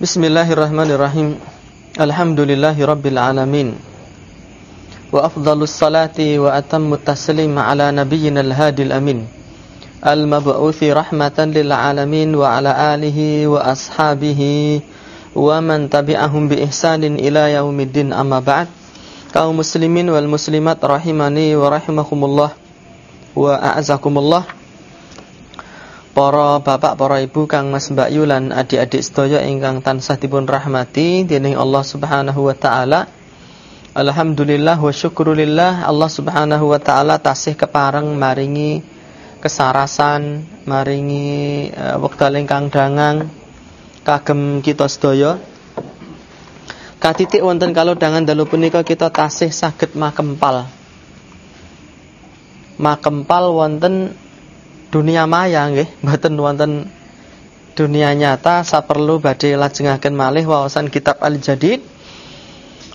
بسم الله الرحمن الرحيم الحمد لله رب العالمين وأفضل الصلاة وأتم التسليم على نبينا الهادي الأمين المبعوث رحمة للعالمين وعلى آله وأصحابه ومن تبعهم بإحسان إلى يوم الدين أما بعد kaum muslimin والمسلمات رحمني ورحمكم الله وأعزكم الله para bapak, para ibu, kang Mas Mbak Yulan, adik-adik sedaya ingkang tansah dipun rahmati dening Allah Subhanahu wa taala. Alhamdulillah wa syukrulillah Allah Subhanahu wa taala tasih kepareng maringi kesarasan, maringi uh, wekdal ingkang dangang kagem kita sedaya. Katitik wonten kalau dangan dalu punika kita tasih saged makempal. Makempal wonten dunia maya nggih. Mboten wonten dunia nyata saperlu badhe lajengaken malih wawasan kitab Al-Jadid.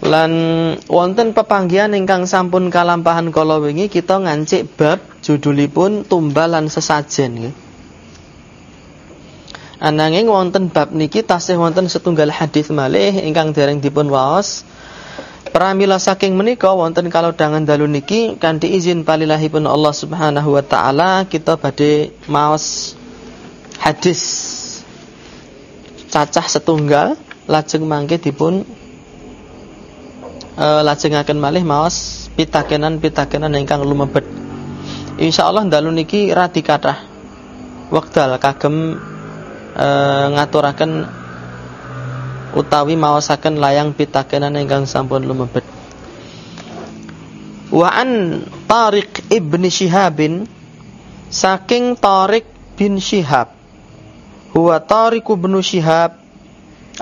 Lan wonten pepanggihan ingkang sampun kalampahan kala wingi kita ngancik bab judulipun tumbalan sesajen nggih. Ananging wonten bab niki tasih wonten setunggal hadis malih ingkang dereng dipun waos Pramila saking menika wonten kalau dangan dalu niki kanthi izin palilahipun Allah Subhanahu wa taala kita badhe maos hadis cacah setunggal lajeng mangke dipun e, lajengaken malih maos pitakenan-pitakenan ingkang lumebet. Insyaallah dalu niki radi kathah wekdal kagem e, ngaturaken utawi maosaken layang pitakenan ingkang sampun lumebet. Wa an Tariq ibni Shihabin saking Tariq bin Shihab. Huwa Tariq ibnu Shihab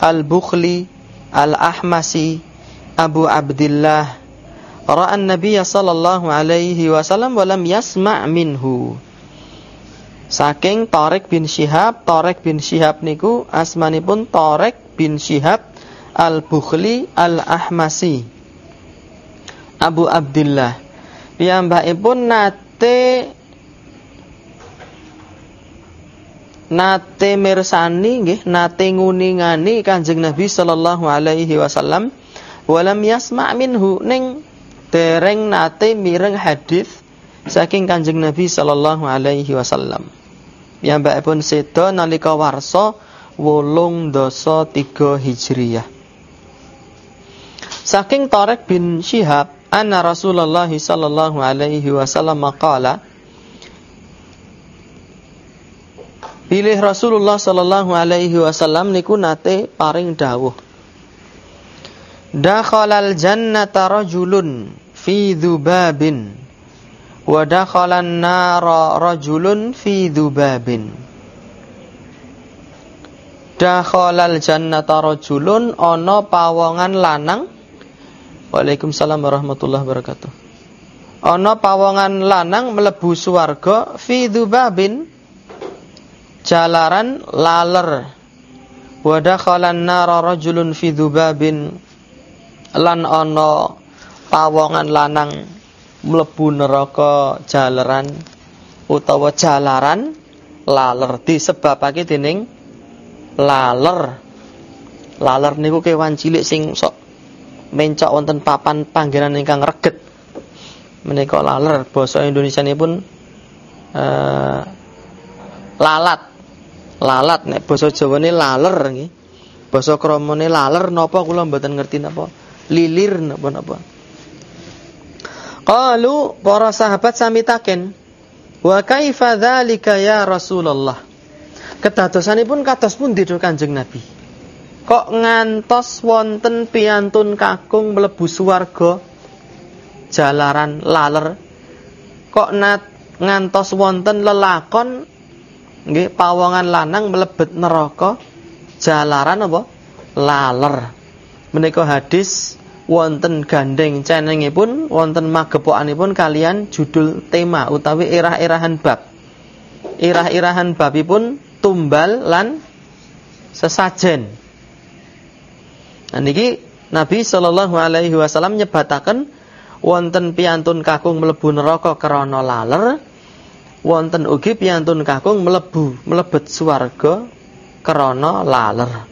al-Bukhli al-Ahmasi Abu Abdullah ra'a an-nabiy sallallahu alaihi wasallam wa lam yasma' minhu. Saking Tariq bin Shihab, Tariq bin Shihab niku asmanipun Tariq bin Syihab Al-Bukhli Al-Ahmasi Abu Abdullah piyambakipun nate nate mirsani nggih nate nguningani Kanjeng Nabi sallallahu alaihi wasallam walam yasma' minhu ning dereng nate mireng hadis saking Kanjeng Nabi sallallahu alaihi wasallam. Piyambakipun seda nalika warsa wolung doso tiga hijriyah. Saking Tarek bin Syihab, anna Rasulullah sallallahu alaihi wasallam maqala Pilih Rasulullah sallallahu alaihi wasallam niku nate paring dawuh. Dakhalal jannata rajulun fi dzubabin wa dakhalan nara rajulun fi dzubabin dakhalal jannata rajulun ana pawongan lanang. Waalaikumsalam warahmatullahi wabarakatuh. Ana pawongan lanang mlebu swarga fi dzubabin. Jalaran laler. Wa dakhalan nara rajulun fi dzubabin. Lan ana pawongan lanang mlebu neraka jalaran utawa jalaran laler. Disebabake dening laler. Laler niku kewan cilik sing sok mencok wonten papan panggenan ingkang reget. Menika laler basa pun uh, lalat. Lalat nek basa Jawane laler nggih. Basa kramane laler napa kula mboten ngerti napa. Lilir napa napa. Qalu para sahabat sami taken, "Wa kaifa dzalika ya Rasulullah?" Kedadosanipun kados pundi Kanjeng Nabi? Kok ngantos wonten piantun kakung mlebu swarga jalaran laler? Kok nat ngantos wonten lelakon nggih pawongan lanang mlebet neraka jalaran apa? Laler. Menika hadis wonten gandeng cenengipun wonten magepokanipun kalian judul tema utawi irah-irahan bab. Irah-irahan babipun tumbal lan sesajen. Nah niki Nabi sallallahu alaihi wasallam nyebataken wonten piantun kakung mlebu neraka krana laler, wonten ugi piantun kakung mlebu mlebet swarga krana laler.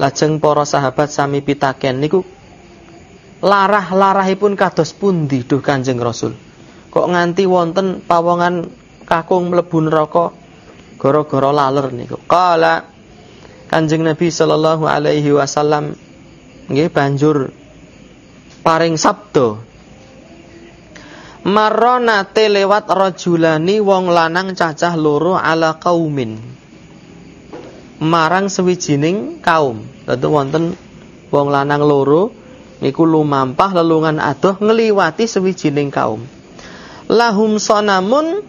Lajeng para sahabat sami pitaken niku larah-larahipun kados pundi duh Kanjeng Rasul. Kok nganti wonten pawongan kakung mlebu neraka gara-gara laler niku. Kala Kanjeng Nabi sallallahu alaihi wasallam nggih banjur paring sabda Marona lewat rajulani wong lanang cacah loro ala kaumin marang sewijining kaum. Dadi wonten wong lanang loro niku lumampah lelungan adoh ngliwati sewijining kaum. Lahum sonamun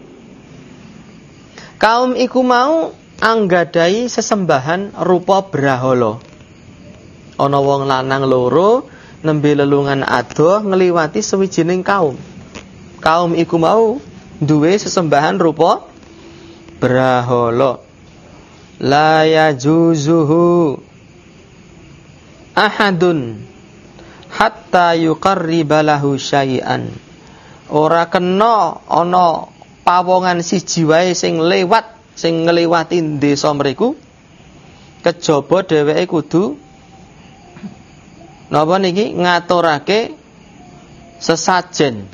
kaum iku mau anggadai sesembahan rupa brahala. Ana wong lanang loro nembe lelungan adoh ngliwati sewijining kaum. Kaum iku mau duwe sesembahan rupa brahala la yajuzuhu ahadun hatta yuqarriba lahu syai'an ora kena ana pawongan siji wae sing lewat sing ngliwati desa mriku kejaba dheweke kudu napa niki ngaturake sesajen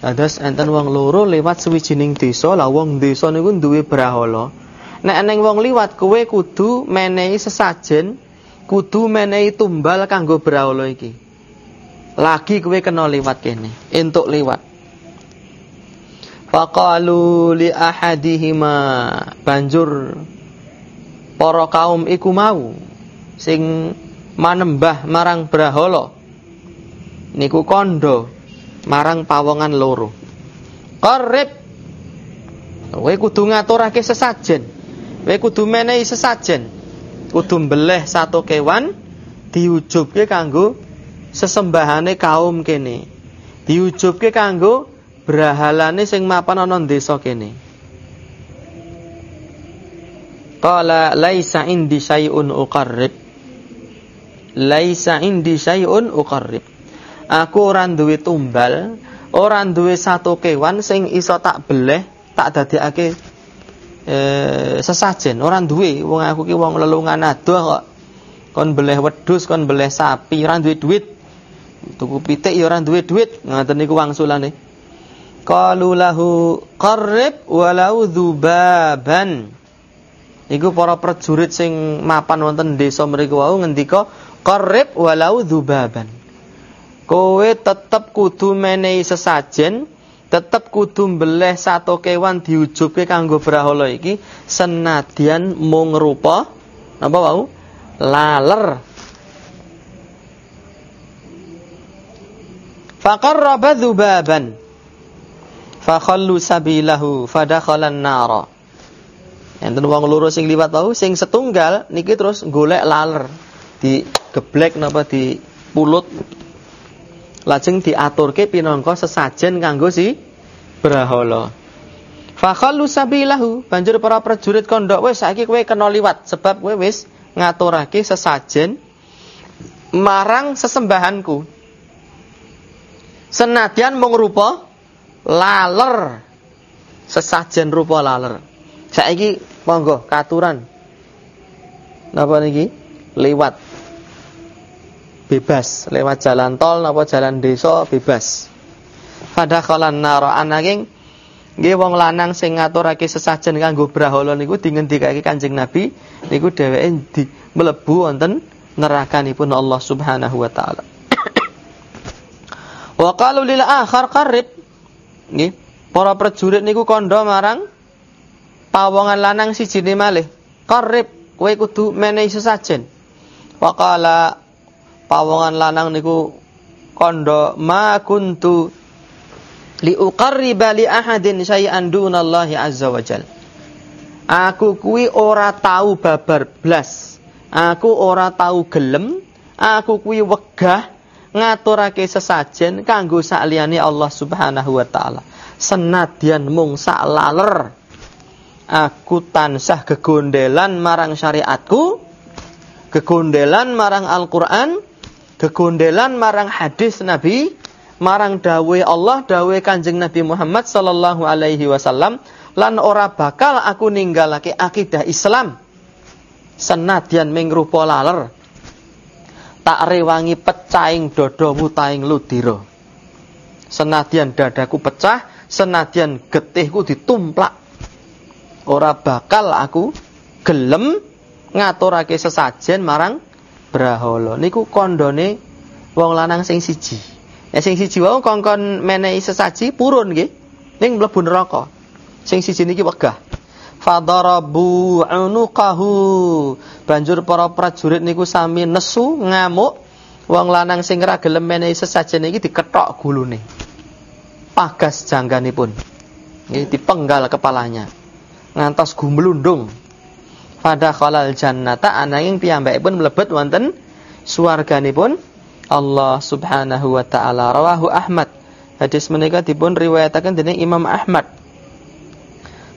Adas enten wong loro lewat sewijining desa, lah wong desa niku duwe brahala. Nek eneng wong liwat kowe kudu menehi sesajen, kudu menehi tumbal kanggo brahala iki. Lagi kowe kena liwat kene, entuk liwat. Faqalu li ahadihima banjur para kaum iku mau sing manembah marang brahala niku kondo marang pawongan loro. Qarib Kowe kudu ngaturake sesajen. Kowe kudu menehi sesajen. Kudu mbeleh satu kewan diujubke kanggo sesembahane kaum kene. Diujubke kanggo brahalane sing mapan ana desa kene. Qala laisa indi syai'un uqarrib. Laisa indi syai'un uqarrib aku ora duwe tumbal, ora duwe satu kewan sing iso tak beleh, tak dadekake e, sesajen, ora duwe. Wong aku ki wong lelungan adoh kok. Kon beleh wedhus, kon beleh sapi, ora duwe duit. Tuku pitik ya ora duwe duit. Ngoten niku wangsulane. Qalu lahu qarrib walau dzubaban. Iku para prajurit sing mapan wonten desa mriku wau ngendika qarrib walau dzubaban. Kowe tetep kudu menehi sesajen tetep kudu mbeleh satu kewan diujubke kanggo brahala iki senadyan mung rupa napa wau? Laler. Faqarraba dzubaban fakhallu sabilahu fadakhalan nara enten wong loro sing liwat wau sing setunggal niki terus golek laler di geblek napa di pulut lajeng diaturke pinangka sesajen kanggo si brahala. Fakhallu sabilahu, banjur para prajurit kondok wis saiki kowe kena liwat sebab kowe wis ngaturake sesajen marang sesembahanku. Senadyan mung rupa laler. Sesajen rupa laler. Saiki monggo katuran. Napa niki? Liwat bebas lewat jalan tol napa jalan desa bebas fadakhalan nara ananging nggih wong lanang sing ngaturake sesajen kanggo brahala niku dingendikake Kanjeng Nabi niku dheweke di mlebu wonten nerakanipun Allah Subhanahu wa taala wa qalu lil akhar qarib nggih. Para prajurit niku kandha marang pawongan lanang siji malih. Qarib kowe kudu menehi sesajen. Wa qala pawongan lanang niku kondo ma kuntu li uqarriba li ahadin syai'an dunallahi azza wajal aku kuwi ora tau babar blas. Aku ora tau gelem. Aku kuwi wegah ngaturake sesajen kanggo sakliyane Allah Subhanahu wa taala. Senadyan mung sak laler. Aku tansah kegondelan marang syariatku kegondelan marang Al-Qur'an kegondelan marang hadis Nabi, marang dawe Allah, dawe Kanjeng Nabi Muhammad sallallahu alaihi wasallam lan ora bakal aku ninggalake akidah Islam. senadyan ming rupa laler tak rewangi pecahing dodomu taing ludira. Senadyan dadaku pecah senadyan getihku ditumplak. Ora bakal aku gelem ngaturake sesajen marang brahala. Niku kondone wong lanang sing siji. Nek sing siji kongkon menehi sesaji purun nggih. Ning mlebu neraka. Sing siji niki wegah fadarabu unuqahu. Banjur para prajurit niku sami nesu ngamuk. Wong lanang sing ora gelem menehi sesajen iki dikethok gulune. Pagas jangganipun. Nggih dipenggal kepalanya. Ngantos gumlundung pada khalal jannata. Ananging piyambakipun mlebet wonten swarganipun Allah Subhanahu wa taala. Rawahu Ahmad. Hadis menika dipun riwayataken dening Imam Ahmad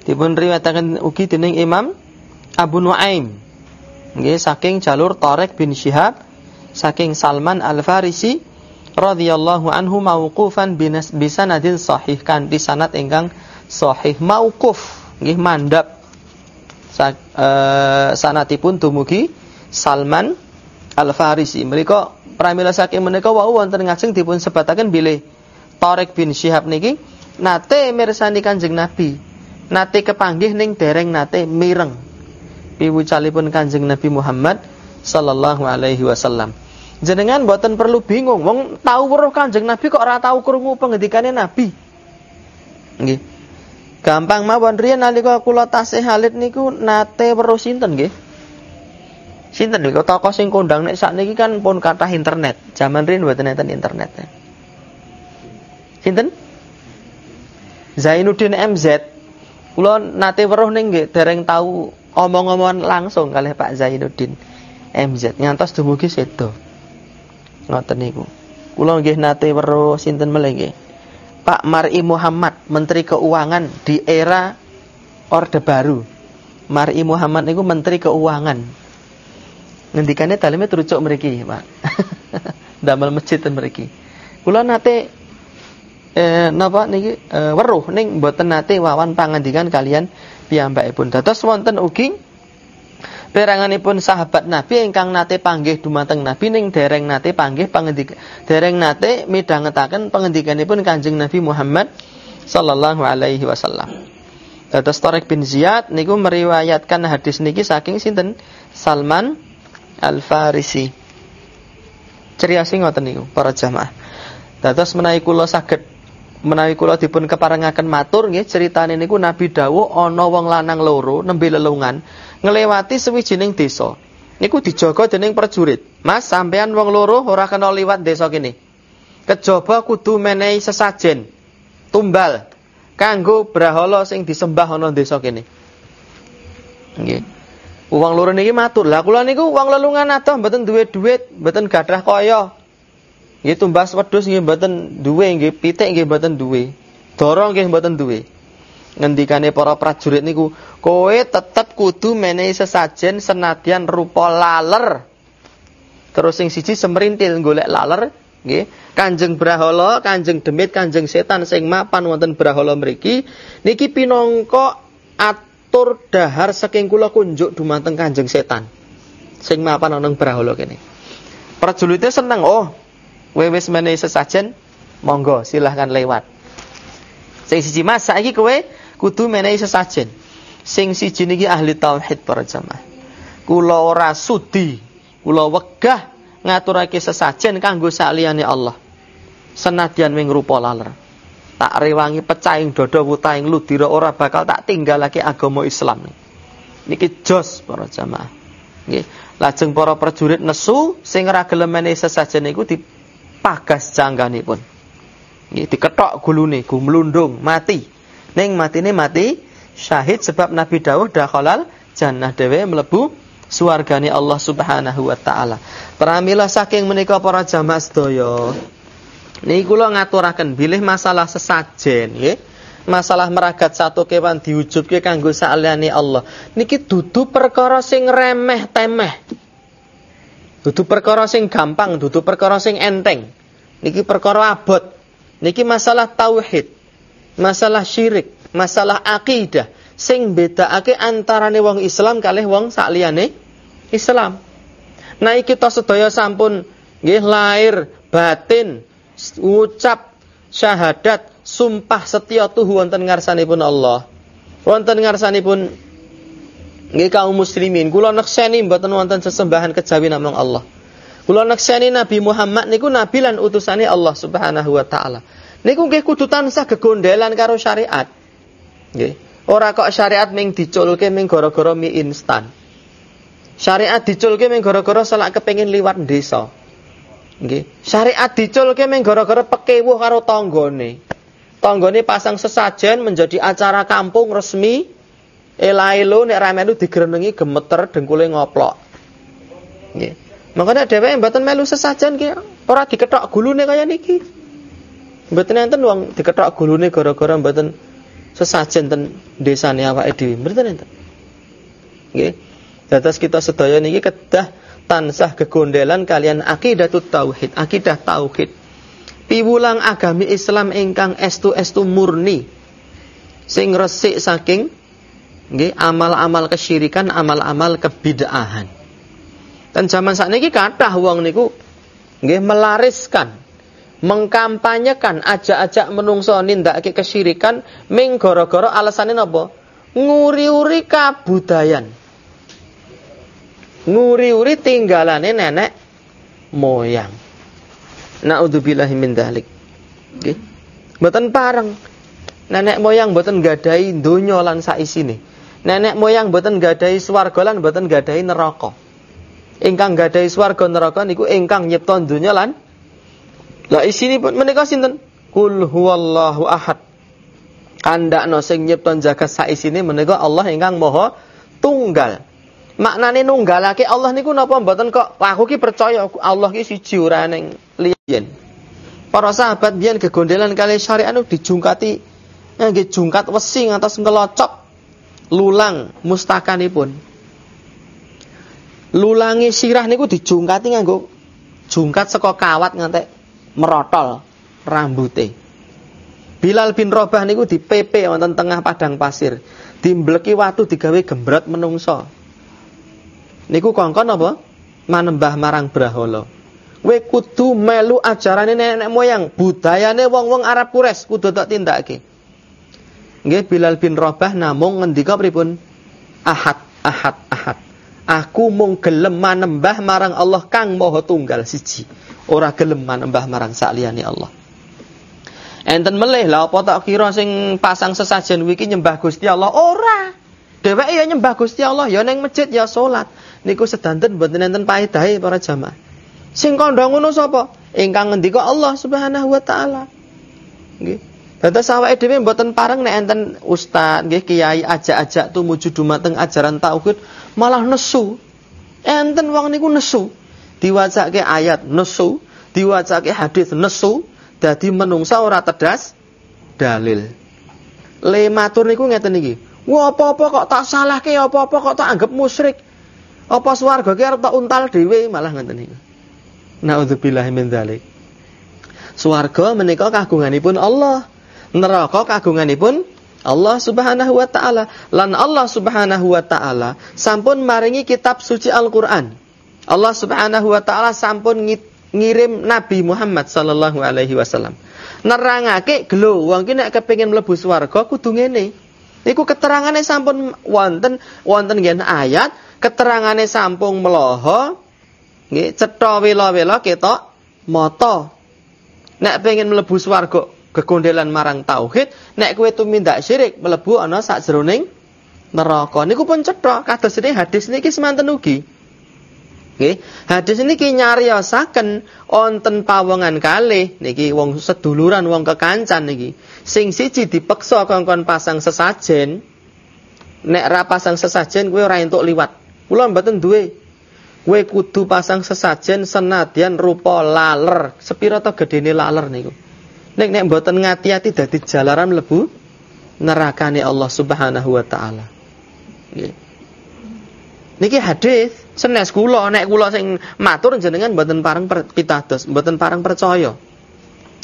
dipun riwayataken ugi dening Imam Abu Nuaim. Nggih saking jalur Tariq bin Syihab saking Salman Al-Farisi radhiyallahu anhu mauqufan bisanadin sahih kan di sanad ingkang sahih mauquf nggih mandap Sa, uh, sanatipun dumugi Salman Al-Farisi. Mereka pramila saking menika wau wonten ngajeng dipun sebataken bilih Tariq bin Syihab niki nate mirsani Kanjeng Nabi nate kepanggih ning dereng nate mireng piwucalipun Kanjeng Nabi Muhammad sallallahu alaihi wasallam. Jenengan boten perlu bingung, wong tahu weruh Kanjeng Nabi kok ora tahu krungu pengendikane Nabi. Nggih. Gampang mawon riyen nalika kula tasih halit niku nate weruh sinten nggih? Sinten niku tokoh sing kondang nek sakniki kan pun kathah internet. Zaman riyen mboten enten internet. Sinten? Zainuddin MZ Kula nate weruh ning nggih dereng tahu omong-omongan langsung kalih Pak Zainuddin MZ ngantos dumugi sedo. Ngoten niku. Kula nggih nate weruh sinten meleh nggih. Pak Mari Muhammad, Menteri Keuangan di era Orde Baru. Mari Muhammad niku Menteri Keuangan. Ngendikane daleme terucuk mriki, Pak. Damel masjid ten mriki. Kula nate eh, napa niki eh, weruh ning mboten nate wawan pangandikan kalian piyambakipun. Dados wonten ugi peranganipun sahabat Nabi ingkang nate panggih dumateng Nabi ning dereng nate panggih pangendik dereng nate midhangetaken pangendikanipun Kanjeng Nabi Muhammad sallallahu alaihi wasallam. Dados Tariq bin Ziyad niku meriwayatkan hadis niki saking sinten? Salman Al-Farisi. Ceriasi ngoten niku para jamaah. Dados menawi kula saged menawi kula dipun keparengaken matur nggih critane niku Nabi dawuh ana wong lanang loro nembe lelungan ngelewati sewijining desa. Niku dijaga dening prajurit. Mas, sampean wong loro ora kena liwat desa kene. Kejaba kudu menehi sesajen tumbal kanggo brahala sing disembah ana desa kene. Nggih. Wong loro niki matur, "Lah kula niku wong lelungan adoh mboten duwe duit, mboten gadah kaya." Nggih tumbas wedhus nggih mboten duwe nggih pitik nggih mboten duwe. Dara nggih mboten duwe. Ngendikane para prajurit niku, kowe tetep kudu menehi sesajen senadyan rupa laler. Terus sing siji semerintil golek laler, nggih. Kanjeng Brahala, Kanjeng Demit, Kanjeng Setan sing mapan wonten Brahala mriki niki pinangka atur dahar saking kula kunjuk dumateng Kanjeng Setan. Sing mapan ana Brahala kene. Prajurite seneng, oh Kowe wis sesajen, monggo silahkan lewat. Sing siji Mas, saiki kowe kudu menehi sesajen. Sing siji niki ahli tauhid para jamaah. Kula ora sudi, kula wegah ngaturake sesajen kanggo saliyane Allah. Senadyan wing rupa laler. Tak rewangi pecahing dada wutaing ludira ora bakal tak tinggalake agama Islam. Niki jos para jamaah. Nggih. Lajeng para prajurit nesu sing ora gelem sesajen niku di pagas jangganipun. Nggih diketok gulune, gumlundung, mati. Ning matine mati syahid sebab Nabi dawuh dakhalal jannah dhewe mlebu suwargane Allah Subhanahu wa taala. Pramila saking menika para jamaah sedaya. Niki kula ngaturaken bilih masalah sesajen. Masalah meragat satu kewan diujubke kanggo saliyane Allah. Niki dudu perkara sing remeh temeh. Dudu perkara sing gampang, dudu perkara sing enteng. Niki perkara abot. Niki masalah tauhid, masalah syirik, masalah akidah sing bedakake antarane wong Islam kalih wong sakliyane Islam. Nah kita sedaya sampun nggih lahir batin ucap syahadat sumpah setia tuhu wonten ngarsanipun Allah. Wonten ngarsanipun nggih kaum muslimin kula nekseni mboten wonten sesembahan kejawi namung Allah. Kula nekseni Nabi Muhammad niku nabi lan utusane Allah Subhanahu wa taala. Niku nggih kudu tansah gegondelan karo syariat. Nggih. Ora kok syariat ming diculke ming gara-gara mie instan. Syariat diculke ming gara-gara selak kepengin liwat desa. Nggih. Syariat diculke ming gara-gara pekewuh karo tanggane. Tanggane pasang sesajen menjadi acara kampung resmi. Elailo nek ra melu digrenengi gemeter dengkule ngoplok. Nggih. Makanya dheweke mboten melu sesajen ki ora diketok gulune kaya niki. Mboten enten wong diketok gulune gara-gara mboten sesajen ten desane awake dhewe. Mboten enten. Nggih. Dados kita sedaya niki kedah tansah kegondelan kalian akidatut tauhid, akidah tauhid. Piwulang agami Islam ingkang estu-estu murni sing resik saking amal-amal kesyirikan, amal-amal kebid'ahan. Dan zaman saat ini kathah wong niku nggih melariskan mengkampanyekan ajak-ajak menungso nindakake kesyirikan ming gara-gara alasane napa? Nguri-uri kabudayan. Nguri-uri tinggalane nenek moyang. Naudzubillahi min dzalik. Nggih. Mboten pareng. Nenek moyang mboten gadahi donya lan saisine. Nenek moyang mboten gadahi swarga lan mboten gadahi neraka. Ingkang gadahi swarga neraka niku ingkang nyipta donya lan lah isini pun menika sinten? Kul huwallahu ahad. Kandakno sing nyipta jagat saisine menika Allah ingkang Maha Tunggal. Maknane nunggalake Allah niku napa mboten kok aku ki percaya Allah ki siji ora ning liyen. Para sahabat biyen kegondelan kali syariat dijungkati nggih jungkat wesi ngantos ngelocok lulang mustakanipun. Lulangi sirah niku dijungkati nganggo jungkat saka kawat ngantek merotol rambute. Bilal bin Robah niku dipepe wonten tengah padang pasir. Dimbleki watu digawe gembrot menungso. Niku kongkon apa? Manembah marang Brahala. Kowe kudu melu ajarane nenek moyang, budayane wong-wong Arab Quraisy kudu tak tindakake. Nggih Bilal bin Robah namung ngendika pripun? Ahad, ahad, ahad. Aku mung gelem manembah marang Allah kang Maha Tunggal siji ora gelem manembah marang sakliyane Allah. Enten melih lah apa tak kira sing pasang sesajen wiki nyembah Gusti Allah ora. Dheweke ya nyembah Gusti Allah ya ning masjid ya salat. Niku sedanten mboten enten paedahe para jamaah. Sing kandha ngono sapa? Ingkang ngendika Allah Subhanahu wa taala. Nggih. Dados awake dhewe mboten pareng nek enten ustaz nggih kiai ajak-ajak tumuju dumateng ajaran tauhid malah nesu. Enten wong niku nesu diwacake ayat nesu, diwacake hadis nesu, dadi menungsa ora tedas dalil. Le matur niku ngeten iki. Wah apa-apa kok tak salahke, apa-apa kok tak anggap musyrik. Apa swarga ki arep tak untal dhewe malah ngeten iki. Nauzubillahi min dzalik. Swarga menika kagunganipun Allah. Neraka kagunganipun Allah Subhanahu wa taala. Lan Allah Subhanahu wa taala sampun maringi kitab suci Al-Qur'an. Allah Subhanahu wa taala sampun ngirim Nabi Muhammad sallallahu alaihi wasallam. Nerangake gelo wong ki nek kepengin mlebu swarga kudu ngene. Niku keterangane sampun wonten wonten ngen ayat, keterangane sampun meloho nggih cetha wela-wela ketok mata. Nek pengen mlebu swarga kegondelan marang tauhid, nek kowe tumindak syirik mlebu ana sakjroning neraka. Niku pun cetha kados hadis niki semanten ugi. Nggih. Hadis niki nyariosaken wonten pawongan kalih niki wong seduluran wong kekancan niki. Sing siji dipeksa kongkon pasang sesajen. Nek ra pasang sesajen kowe ora entuk liwat. Kula mboten duwe. Kowe kudu pasang sesajen senadyan rupa laler. Sepira to gedene laler niku. Nek nek mboten ngati-ati dadi jalaran mlebu nerakane Allah Subhanahu wa taala. Niki hadis senes kula nek kula sing matur jenengan mboten pareng pitados, mboten pareng percaya.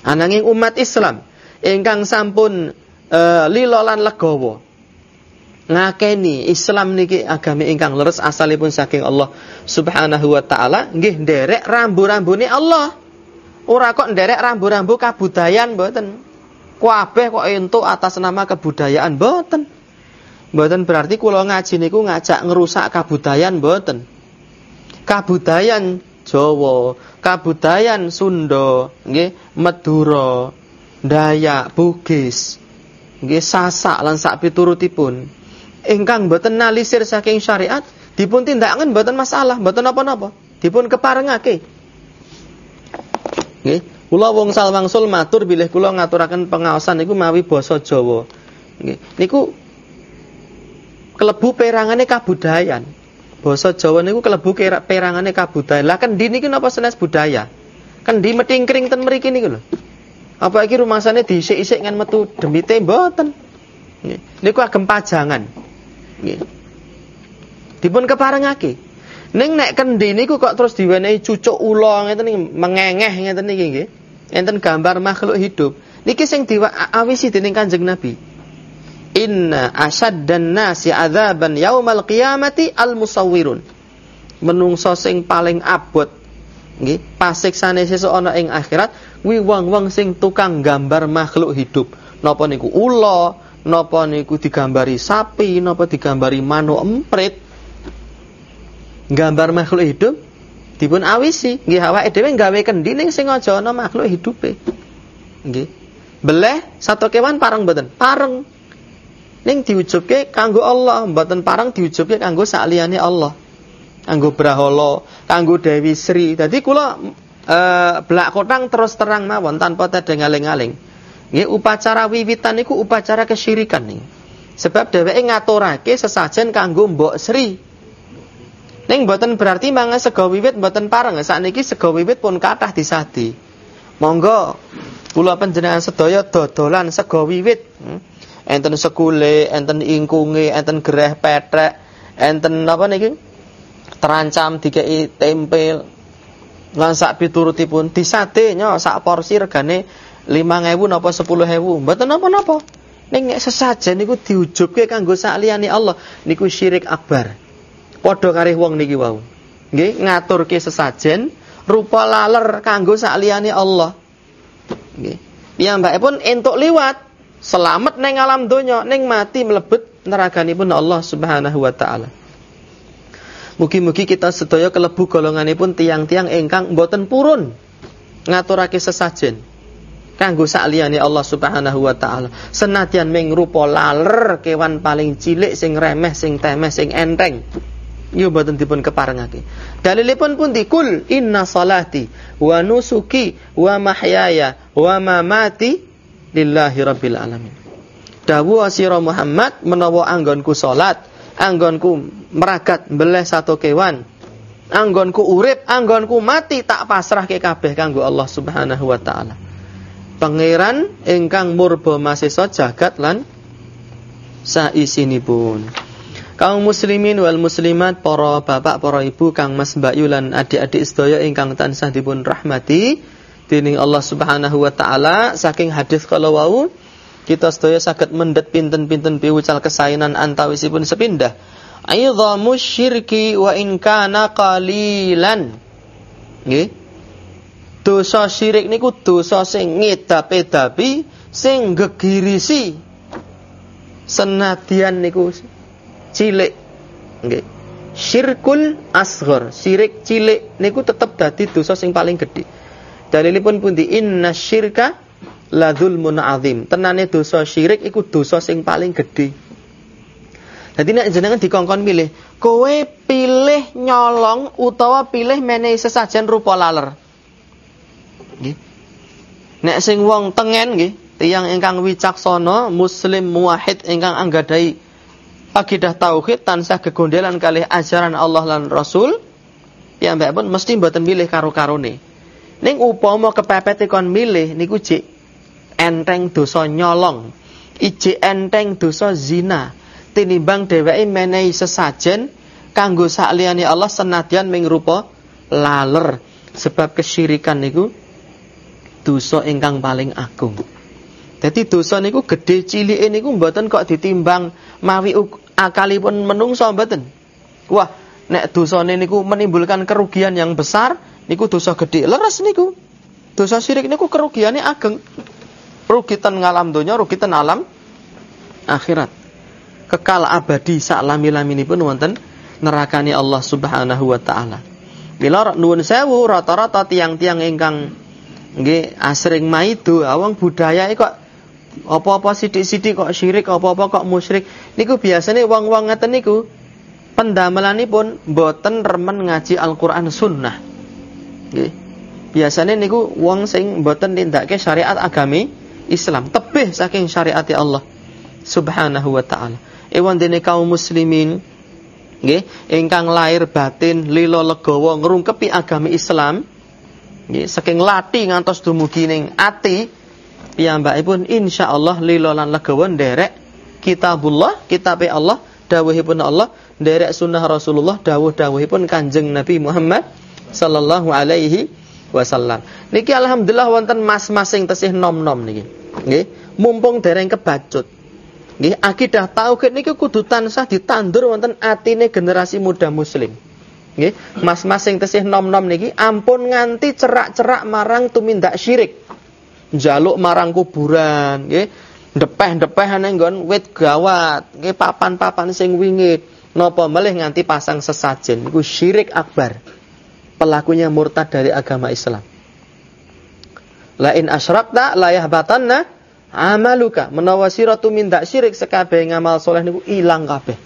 Ananging umat Islam ingkang sampun uh, lila lan legawa ngakeni Islam niki agami ingkang leres asalipun saking Allah Subhanahu wa taala nggih nderek rambu-rambune Allah. Ora kok nderek rambu-rambu kabudayan mboten. Kabeh kok entuk atas nama kebudayaan mboten. Mboten berarti kula ngaji niku ngajak ngerusak kabudayan mboten. Kabudayan Jawa, kabudayan Sunda, nggih, Madura, Dayak, Bugis, nggih Sasak lan sak piturutipun ingkang boten nalisir saking syariat dipun tindakan boten masalah, boten apa-napa. Dipun keparengake. Nggih, kula wong salwangsul matur bilih kula ngaturaken pengaosan niku mawi basa Jawa. Nggih, niku kelebu perangane kabudayan. Basa Jawa niku kelebu perangane kabudayan. Lah dini niki napa senes budaya? Kan di metingkring ten mriki niku lho. Apa iki rumasane diisik-isik ngan metu demite mboten. Nggih. Niku agem pajangan. Nggih. Dipun keparengake. Ning nek kendi niku kok terus diwenehi cucuk ula ngeten niki mengengeh ngeten niki nggih. Enten gambar makhluk hidup. Niki sing diawisi dening Kanjeng Nabi. Inna asyaddan nasi adzaban yaumal qiyamati al musawwirun. Menungso sing paling abot nggih pasiksane sesuk ana ing akhirat kuwi wong-wong sing tukang gambar makhluk hidup. Napa niku ula, napa niku digambari sapi, napa digambari manuk emprit. Gambar makhluk hidup dipun awisi, nggih awake dhewe gawe kendi ning sing aja ana makhluk hidupe. Nggih. Beleh satu kewan pareng mboten? Pareng. Ning diujubke kanggo Allah, mboten pareng diujubke kanggo sakliyane Allah. Kanggo brahala, kanggo Dewi Sri. Dadi kula eh blak kotang terus terang mawon tanpa tedhe ngaling-aling. Nggih upacara wiwitan niku upacara kesyirikan nih. Sebab dheweke ngaturake sesajen kanggo Mbok Sri. Ning mboten berarti mangan sego wiwit mboten pareng. Sakniki sego wiwit pun kathah disadi. Monggo kula panjenengan sedaya dodolan sego wiwit. Hmm. Enten sekule, enten ingkunge, enten gereh petrek, enten apa niki? Terancam dikei tempel. Lan sak piturutipun disate nyo sak porsi regane lima ngewu napa sepuluh hewu mboten napa-napa ning nek sesajen niku diujubke kanggo sakliyane Allah niku syirik akbar padha kare wong niki wau nggih ngaturke sesajen rupa laler kanggo sakliyane Allah nggih pun entuk liwat selamat neng alam donya neng mati mlebet neraganipun Allah Subhanahu wa taala Mugi-mugi kita sedaya kelebu golonganipun tiang-tiang ingkang boten purun ngaturake sesajen kanggo sakliyane Allah Subhanahu wa taala. Senadyan ming rupa laler kewan paling cilik sing remeh sing temeh sing enteng. Yo boten dipun keparengake. Dalilipun pun dikul inna salati wa nusuki wa mahyaya wa mamati lillahi rabbil alamin. Dawu asira Muhammad menawa anggonku salat, anggonku meragat mbeleh satu kewan, anggonku urip, anggonku mati tak pasrah ke kabeh kanggo Allah Subhanahu wa taala pangeran ingkang murba masisa jagat lan saisinipun. Kaum muslimin wal muslimat, para bapak, para ibu, kang mas mbak lan adik-adik sedaya ingkang tansah dipun rahmati dening Allah Subhanahu wa taala saking hadis kala wau kita sedaya saged mendet pinten-pinten piwucal kesainan antawisipun sepindah. Aidhamu syirki wa in kana qalilan. Nggih dosa syirik niku dosa sing ngedapi-dapi sing gegirisi senadyan niku cilik. Nggih. Syirkul asghar. Syirik cilik niku tetep dadi dosa sing paling gedhe. Dalilipun pundi? Inna syirka la dzulmun azim. Tenane dosa syirik iku dosa sing paling gedhe. Jadi nek jenengan dikongkon pilih, kowe pilih nyolong utawa pilih menehi sesajen rupa laler. Nggih. Nek sing wong tengen nggih, tiyang ingkang wicaksana, muslim muwahhid ingkang anggadai akidah tauhid tansah kegondelan kalih ajaran Allah lan Rasul, mbak pun mesti mboten milih karo-karone. Ning upama kepepet kon milih niku jek enteng dosa nyolong, ijek enteng dosa zina, tinimbang dheweke menehi sesajen kanggo sakliyane Allah senadyan ming laler sebab kesyirikan niku dosa ingkang paling agung. Jadi dosa gede cilik niku mboten kok ditimbang mawi akalipun menungso mboten. Wah, nek dosane niku menimbulkan kerugian yang besar, niku dosa gede. Leres niku. Dosa syirik niku kerugiannya ageng. Rugi ten ngalam donya, rugi ten alam akhirat. Kekal abadi sak lami-laminipun wonten nerakani Allah Subhanahu wa taala. Bila nuwun sewu rata-rata tiang-tiang ingkang nggih asring maido awang budaya kok apa-apa sidik-sidik kok syirik, apa-apa kok musyrik. Niku biasanya wong-wong ngeten niku pendamelanipun boten remen ngaji Al-Qur'an Sunnah. Nggih. Biasanya niku wong sing boten nindakake syariat agami Islam, tebih saking syariat Allah Subhanahu wa taala. Ewan dene kaum muslimin nggih ingkang lahir batin lilo legawa ngrungkepi agami Islam nggih saking lati ngantos dumugi ning ati piyambakipun insyaallah lilo lan legawa nderek kitabullah kitabe Allah dawuhipun Allah nderek sunnah Rasulullah dawuh-dawuhipun Kanjeng Nabi Muhammad sallallahu alaihi wasallam niki alhamdulillah wonten mas-masing tesih nom-nom niki nggih mumpung dereng kebacut Nggih, akidah tauhid niki kudu tansah ditandur wonten atine generasi muda muslim. Nggih, mas-mas sing tesih nom-nom niki ampun nganti cerak-cerak marang tumindak syirik. Jaluk marang kuburan, nggih. Depeh-depeh ana nggon wit gawat, nggih papan-papan sing wingit. Napa melih nganti pasang sesajen niku syirik akbar. Pelakunya murtad dari agama Islam. La in asyrakta la yahbatanna amaluka menawa sira tumindak syirik sekabehe ngamal soleh niku ilang kabeh.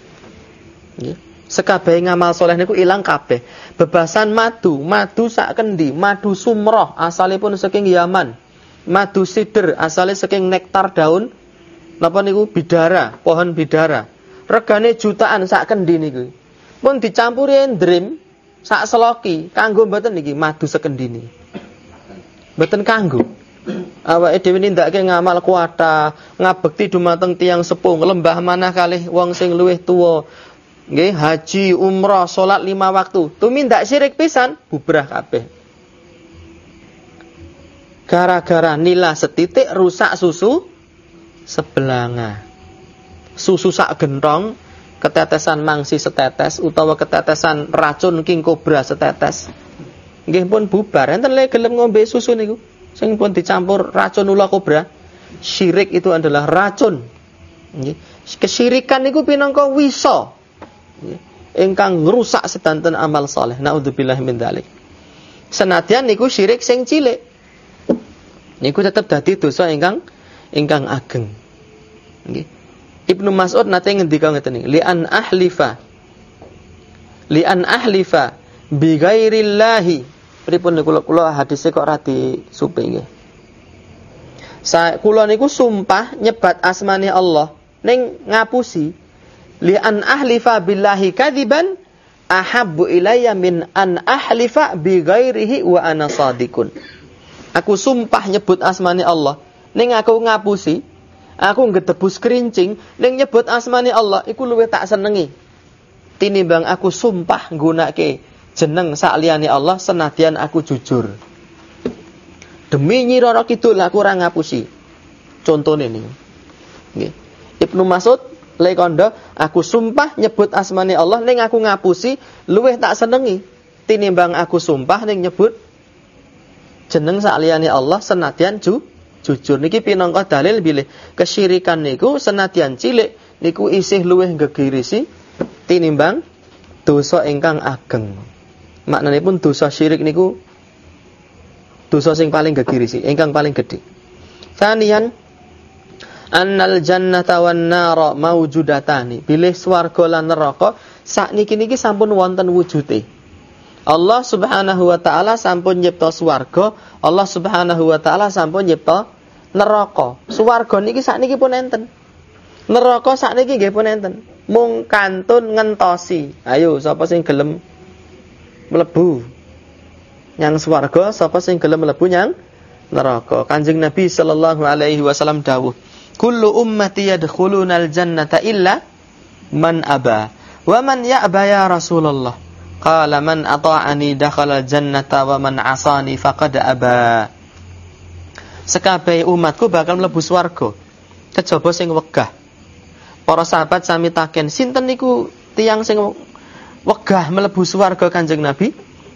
Nggih. Sekabehe ngamal soleh niku ilang kabeh. Bebasan madu, madu sak kendi, madu sumroh asalipun saking Yaman. Madu sider asalnya saking nektar daun napa niku bidara, pohon bidara. Regane jutaan sak kendi niku. Pun dicampuri endrim sak seloki kanggo mboten niki madu sekendini. Mboten kanggo awake dhewe nindakake ngamal kuwata, ngabekti dumateng tiang sepuh, lembah mana kalih wong sing luwih tuwa. Nggih, haji, umrah, salat lima waktu. Tumindak syirik pisan, bubrah kabeh. Gara-gara nila setitik rusak susu sebelanga. Susu sak gentong, ketetesan mangsi setetes utawa ketetesan racun king kobra setetes. Nggih pun bubar. Enten le gelem ngombe susu niku sing pun dicampur racun ulah kobra. Syirik itu adalah racun. Kesyirikan niku pinangka wisa. Ingkang ngrusak sedanten amal saleh. Nauzubillah min dzalik. Senadyan niku syirik sing cilik. Niku tetep dadi dosa ingkang ingkang ageng. Nggih. Ibnu Mas'ud nate ngendika ngeten iki, an ahlifa li an ahlifa bi ghairillahi pripun kula kula hadise kok radi supe nggih. Sa kula niku sumpah nyebat asmani Allah ning ngapusi li an ahlifa billahi kadiban ahabbu ilayya min an ahlifa bi ghairihi wa ana sadikun. Aku sumpah nyebut asmani Allah ning aku ngapusi aku ngedebus kerincing ning nyebut asmani Allah iku luwih tak senengi tinimbang aku sumpah nggunakake jeneng sakliyane Allah senadyan aku jujur. Demi Nyi Roro Kidul aku ora ngapusi. Contone niku. Nggih. Ibnu Mas'ud lekondo aku sumpah nyebut asmane Allah ning aku ngapusi luwih tak senengi tinimbang aku sumpah ning nyebut jeneng sakliyane Allah senadyan ju, jujur niki pinangka dalil bilih kesyirikan niku senadyan cilik niku isih luwih gegirisi tinimbang dosa ingkang ageng maknanya pun dosa syirik niku dosa sing paling gegirisi, ingkang paling gede. Sanian annal jannata wan nara maujudatani. Bilih swarga lan neraka sakniki-niki sampun wonten wujude. Allah Subhanahu wa taala sampun nyipta swarga, Allah Subhanahu wa taala sampun nyipta neraka. Swarga niki sakniki pun enten. Neraka sakniki nggih pun enten. Mung kantun ngentosi. Ayo sapa sing gelem melebu yang swarga sapa sing gelem mlebu nyang neraka Kanjeng Nabi sallallahu alaihi wasallam dawuh kullu ummati yadkhulunal jannata illa man aba wa man ya'ba ya Rasulullah qala man ata'ani dakhala jannata wa man asani faqad aba Sekabehe umatku bakal mlebu swarga. Kejaba sing wegah. Para sahabat sami taken, sinten niku tiang sing wegah mlebu swarga Kanjeng Nabi?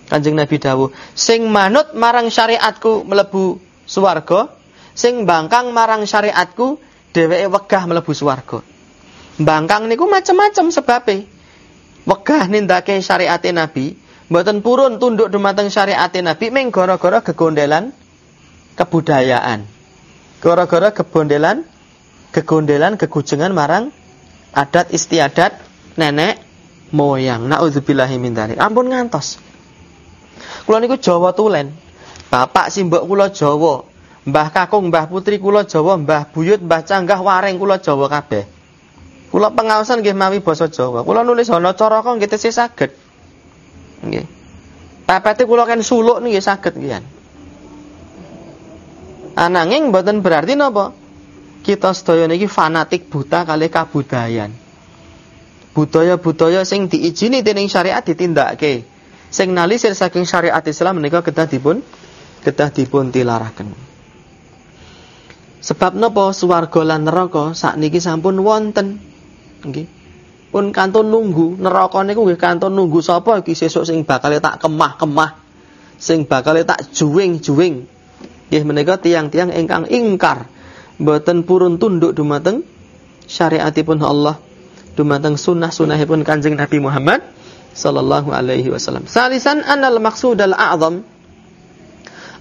Kanjeng Nabi dawuh, sing manut marang syariatku mlebu swarga, sing bangkang marang syariatku dheweke wegah mlebu swarga. Bangkang niku macam-macam sebabe. Wegah nindake syariate Nabi, mboten purun tunduk dumateng syariate Nabi ming gara-gara kegondelan kebudayaan. Gara-gara kegondelan kegujengan marang adat istiadat nenek moyang. Nauzubillahi min dzalik. Ampun ngantos. Kula niku Jawa tulen. Bapak simbok kula Jawa. Mbah kakung, mbah putri kula Jawa, mbah buyut, mbah canggah wareng kula Jawa kabeh. Kula pengaosan nggih mawi basa Jawa. Kula nulis ana caraka nggih tesih saged. Nggih. Pepete kula kan suluk nggih saged nggih. Ananging mboten berarti napa? Kita sedaya niki fanatik buta kali kabudayan. Budaya-budaya sing diijini dening syariat ditindakake. Sing nalisir saking syariat Islam menika kedah dipun kedah dipun tilaraken. Sebab napa swarga lan neraka sakniki sampun wonten. Nggih. Pun kantun nunggu neraka niku nggih kantun nunggu sapa iki sesuk sing bakal tak kemah-kemah. Sing bakal tak juwing-juwing. Nggih menika tiang-tiang ingkang ingkar mboten purun tunduk dumateng syariatipun Allah dumateng sunnah-sunnahipun Kanjeng Nabi Muhammad sallallahu alaihi wasallam. Salisan anal maqsud al-a'zam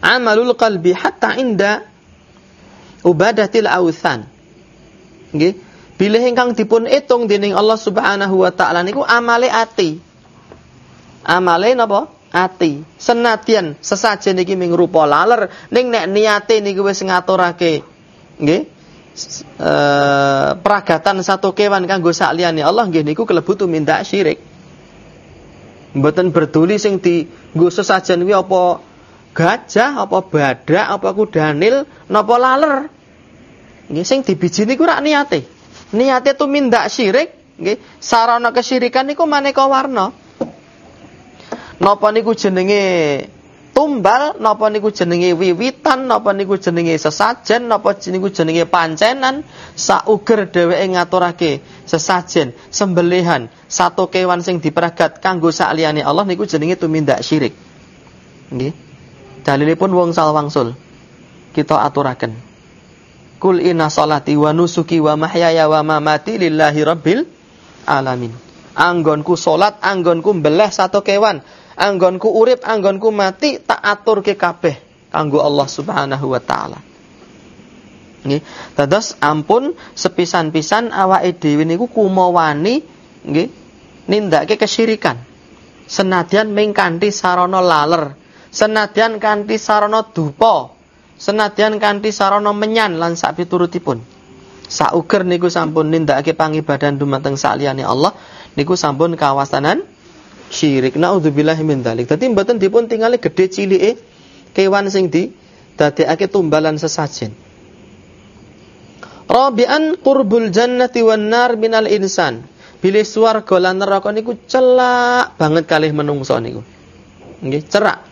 amalul qalbi hatta inda ubadatil awthan. Nggih. Bilih ingkang dipun itung dening Allah Subhanahu wa taala niku amale ati. Amale napa? Ati. Senadyan sesajen iki ming rupa laler ning nek niate niku wis ngaturake nggih eh, peragatan satu kewan kanggo sakliyane Allah nggih niku kelebu tumindak syirik. Mboten berduli sing dienggo sesajen kuwi apa gajah, apa badak, apa kudanil, napa laler. Nggih sing dibiji niku rak niate. Niate tumindak syirik, nggih. Sarana kesyirikan niku maneka warna. Napa niku jenenge tumbal napa niku jenenge wiwitan napa niku jenenge sesajen napa niku jenenge pancenan sauger dheweke ngaturake sesajen sembelihan satu kewan sing diperagat kanggo sakliyane Allah niku jenenge tumindak syirik nggih dalilipun wong salwangsul kita aturaken kul inna salati wa nusuki wa mahyaya wa mamati lillahi rabbil alamin anggonku salat anggonku mbeleh satu kewan anggonku urip, anggonku mati tak atur ke kabeh kanggo Allah Subhanahu wa taala. Nggih. Dados ampun sepisan-pisan awake dhewe niku kumawani nggih nindakake kesyirikan. Senadyan ming kanthi sarana laler, senadyan kanthi sarana dupa, senadyan kanthi sarana menyan lan sak piturutipun. Sauger niku sampun nindakake pangibadan dumateng saliyane Allah niku sampun kawasanan syirik. Nauzubillahi min dzalik. Dadi mboten dipun tingali gedhe cilike kewan sing di dadekake tumbalan sesajen. Rabi'an qurbul jannati wan nar minal insan. Bilih swarga lan neraka niku celak banget kalih menungso niku. Nggih, cerak.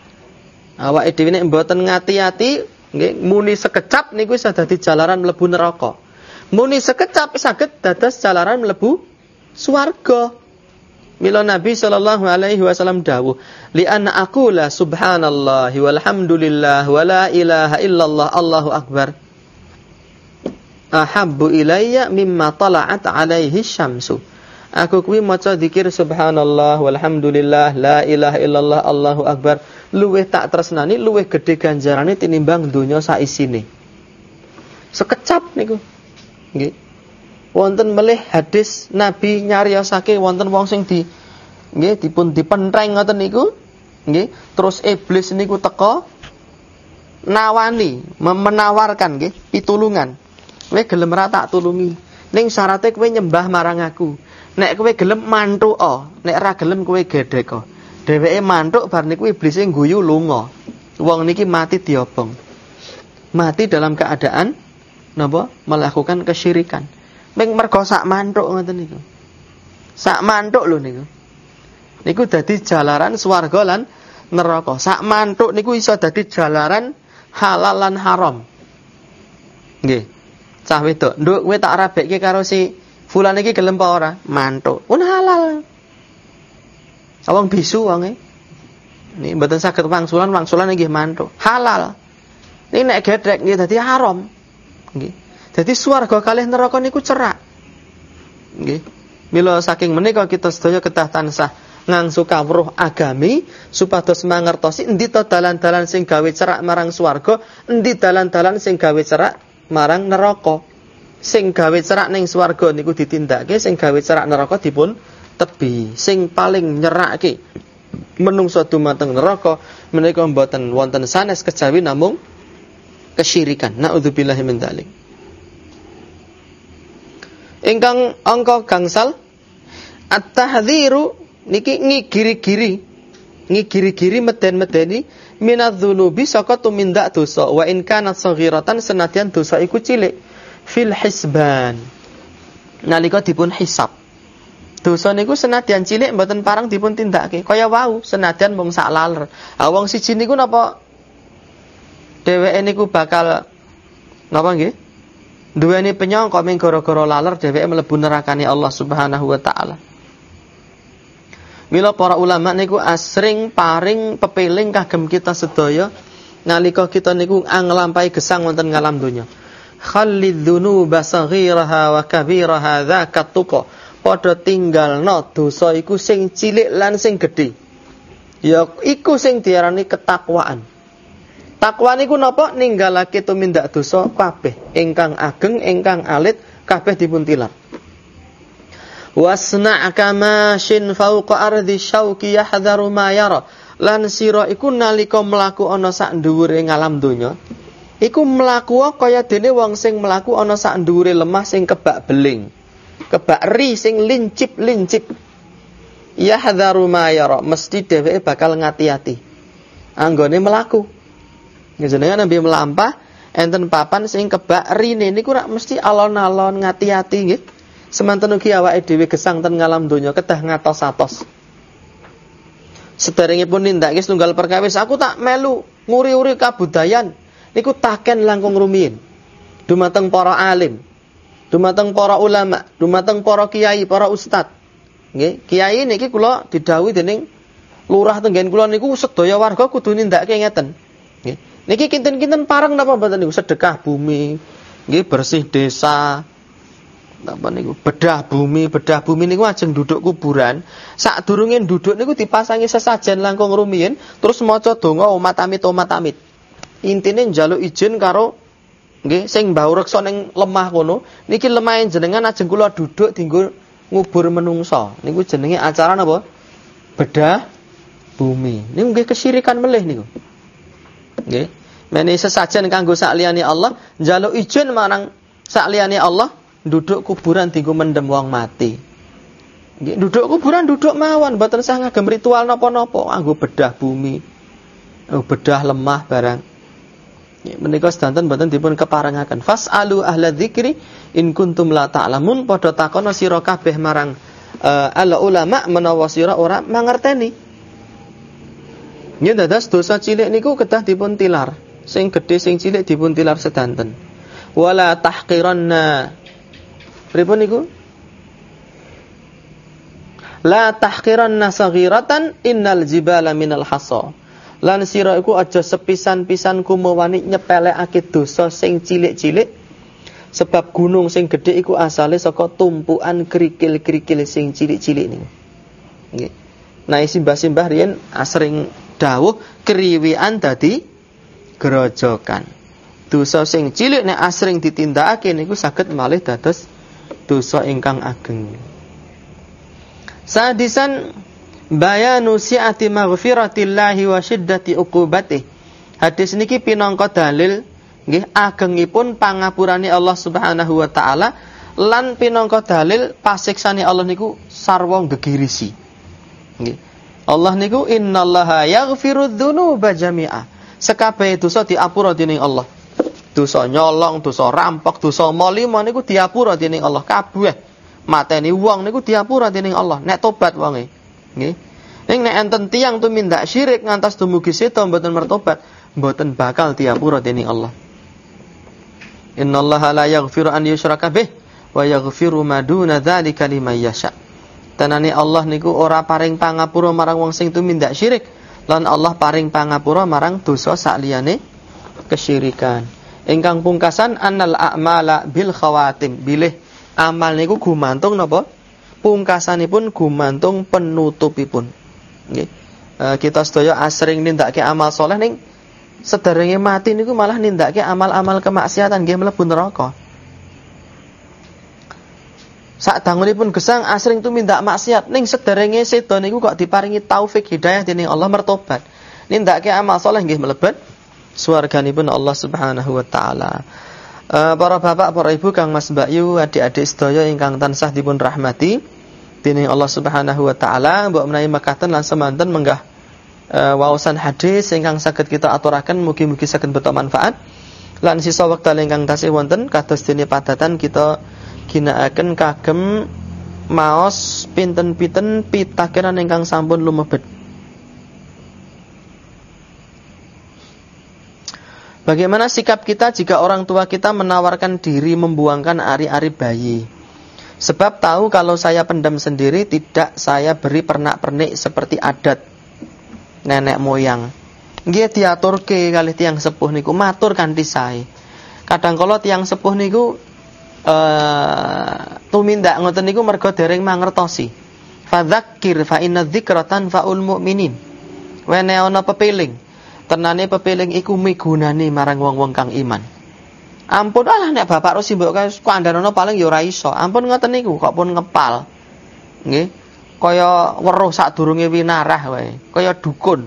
Awake dhewe nek mboten ngati-ati, nggih, muni sekecap niku isa dadi jalaran mlebu neraka. Muni sekecap saged dados jalaran mlebu swarga. Mila Nabi sallallahu alaihi wasallam dawuh, "Li anna aqula subhanallah walhamdulillah wa la ilaha illallah Allahu akbar." Ahabbu ilayya mimma tala'at alaihi syamsu. Aku kuwi maca zikir subhanallah walhamdulillah la ilaha illallah Allahu akbar. Luweh tak tresnani luweh gedhe ganjarane tinimbang donya sak isine. Sekecap niku. Nggih. Wonten melih hadis Nabi nyariosake wonten wong sing di nggih dipun dipentreng ngoten niku. Nggih. Terus iblis niku teka nawani menawarkan nggih pitulungan. Kowe gelem ra tak tulungi. Ning syaratte kowe nyembah marang aku nek kowe gelem mantuk oh nek ra gelem kowe gedhek oh dheweke mantuk bar niku iblis guyu lunga wong niki mati diobong mati dalam keadaan napa melakukan kesyirikan Ming mergo sak mantuk ngoten niku. Sak mantuk lho niku. Niku dadi jalaran swarga lan neraka. Sak mantuk niku iso dadi jalaran halal lan haram. Nggih. Cah wedok, nduk kowe tak rabekke karo si fulan iki gelem apa ora? Mantuk. Pun halal. Awang bisu wonge. Ini mboten saged wangsulan, wangsulan nggih mantuk. Halal. Ini nek gedrek nggih dadi haram. Nggih. Dadi swarga kalih neraka niku cerak. Nggih. Mila saking menika kita sedaya ketah tansah ngangsu kawruh agami supados mangertosi endi to dalan-dalan sing gawe cerak marang swarga, endi dalan-dalan sing gawe cerak marang neraka. Sing gawe cerak ning swarga niku ditindakake, sing gawe cerak neraka dipun tebi. Sing paling nyerake menungso dumateng neraka menika mboten wonten sanes kejawi namung kesyirikan. Nauzubillahi min dzalik. Ingkang angka gangsal at-tahdhiru niki ngigiri-giri ngigiri-giri meden-medeni minadzunubi saka tumindak dosa wa in kanat saghiratan senadyan dosa iku cilik fil hisban. Nalika dipun hisab. Dosa niku senadyan cilik mboten parang dipun tindakake. Kaya wau senadyan mung sak laler. Ha wong siji niku napa dheweke niku bakal napa nggih? Duweni penyangka ming gara-gara laler dheweke mlebu nerakane Allah Subhanahu wa taala. Mila para ulama niku asring paring pepeling kagem kita sedaya nalika kita niku anglampahi gesang wonten ngalam donya. Khallid dzunuba saghiraha wa kabiraha dzaka tuqa. Padha tinggalno dosa iku sing cilik lan sing gedhe. Ya iku sing diarani ketakwaan. Takwa niku napa ninggalake tumindak dosa kabeh ingkang ageng ingkang alit kabeh dipun tilar wasna' kama shin fauqa ardi syauki yahdharu ma yara lan sira iku nalika mlaku ana sak dhuwure ngalam donya iku mlaku kaya dene wong sing mlaku ana sak dhuwure lemah sing kebak beling. Kebak ri sing lincip-lincip yahdharu ma yara mesti dheweke bakal ngati-ati. Anggone mlaku. Jenengan nabi melampah enten papan sing kebak rine niku rak mesti alon-alon ngati-ati nggih. Semanten ugi awake dhewe gesang ten ngalam donya kedah ngatos-atos. Sederengipun nindakake setunggal perkawis, aku tak melu nguri-uri kabudayan niku taken langkung rumiyin. Dumateng para alim, dumateng para ulama, dumateng para kiai, para ustad. Nggih, kiai niki kula didhawuhi dening lurah tenggen kula niku sedaya warga kudu nindakake ngeten. Nggih. Niki kinten-kinten parang napa mboten niku sedekah bumi, nggih bersih desa, apa niku bedah bumi bedah bumi niku ajeng duduk kuburan sak durungin duduk niku dipasangi sesajen langkung rumiyin terus maca donga umat amit umat amit intine njaluk izin karo nggih sing mbau reksa ning lemah kono. Niki lemah jenengan ajeng kula duduk dinggo ngubur menungso. Niku jenenge acara napa bedah bumi. Niku nggih kesyirikan melih niku. Nggih. Meni sesajen kanggo sak liyane Allah njaluk izin marang sak liyane Allah duduk kuburan tinggu mendem wong mati. Duduk kuburan duduk mawon mboten sah ngagem ritual napa-napa, anggo bedah bumi. Oh, bedah lemah barang. Ya, menika sedanten mboten dipun keparengaken. Fasalu ahla dzikri in kuntum la ta'lamun padha takono sira kabeh marang uh, al ulama menawa sira ora mangerteni. Ya dados dosa cilik niku kedah dipun tilar. Sing gedhe sing cilik dipun tilar sedanten. Wala tahqiranna Pripun niku? La tahqiranna saghiratan innal jibala minal hasa. Lan sira iku aja sepisan-pisan kumawani nyepelekake dosa sing cilik-cilik sebab gunung sing gedhe iku asale saka tumpukan kerikil-kerikil sing cilik-cilik niku. Nggih. Nah, simbah-simbah riyen asring dawuh kriwian dadi gerojokan. Dosa sing cilik nek asring ditindakake niku saged malih dados dosa ingkang ageng. Sadisan bayanu si'ati maghfiratillahi wa syiddati uqubatih. Hadis niki pinangka dalil nggih agengipun pangapurane Allah Subhanahu wa taala lan pinangka dalil pasiksane Allah niku sarwa gegirisi. Nggih. Allah niku innallaha yaghfiru dzunuba jami'a. Sekabehe dosa diapura dening Allah dosa nyolong, dosa rampok, dosa molimo niku diapura dening Allah kabeh. Mateni wong niku diapura dening Allah nek tobat wonge. Ning nek enten tiyang tumindak syirik ngantos dumugi seta mboten mertobat, mboten bakal diapura dening Allah. Innallaha la yaghfiru an yushraka bih wa yaghfiru ma duna dzalika liman yasha. Tenane Allah niku ora paring pangapura marang wong sing tumindak syirik lan Allah paring pangapura marang dosa sakliyane kesyirikan. Ingkang pungkasan annal a'mala bil khawatim. Bilih amal niku gumantung napa? Pungkasanipun gumantung penutupipun. Nggih. E, kita sedaya asring nindakake amal soleh ning sederenge mati niku malah nindakake amal-amal kemaksiatan nggih mlebu neraka. Sak dangunipun gesang asring tu minta maksiat ning sederenge sedo niku kok diparingi taufik hidayah dening Allah mertobat. Nindakake amal soleh nggih mlebet swarganipun Allah Subhanahu wa taala. Uh, para bapak, para ibu, Kang Mas Mbak Yu, adik-adik sedaya ingkang tansah dipun rahmati dening Allah Subhanahu wa taala, mbok menawi makaten lan semanten menggah uh, wawasan hadis ingkang saged kita aturaken mugi-mugi saged betok manfaat. Lan sisa wekdal ingkang tasih wonten kados dene padatan kita ginakaken kagem maos pinten-pinten pitakenan ingkang sampun lumebet. Bagaimana sikap kita jika orang tua kita menawarkan diri membuangkan ari-ari bayi? Sebab tahu kalau saya pendam sendiri tidak saya beri pernak-pernik seperti adat nenek moyang. Nggih diaturke kali tiang sepuh niku matur kanthi sae. Kadang kala tiang sepuh niku eh tumindak ngoten niku mergo dereng mangertosi. Fadzakir fa inna dzikratan faul mu'minin. Wene ana pepiling tenane pepiling iku migunani marang wong-wong kang iman. Ampun alah nek bapak Rosi mbok kandhanono paling ya ora iso. Ampun ngoten niku kok pun ngepal. Nggih. Kaya weruh sadurunge winarah wae, kaya dukun.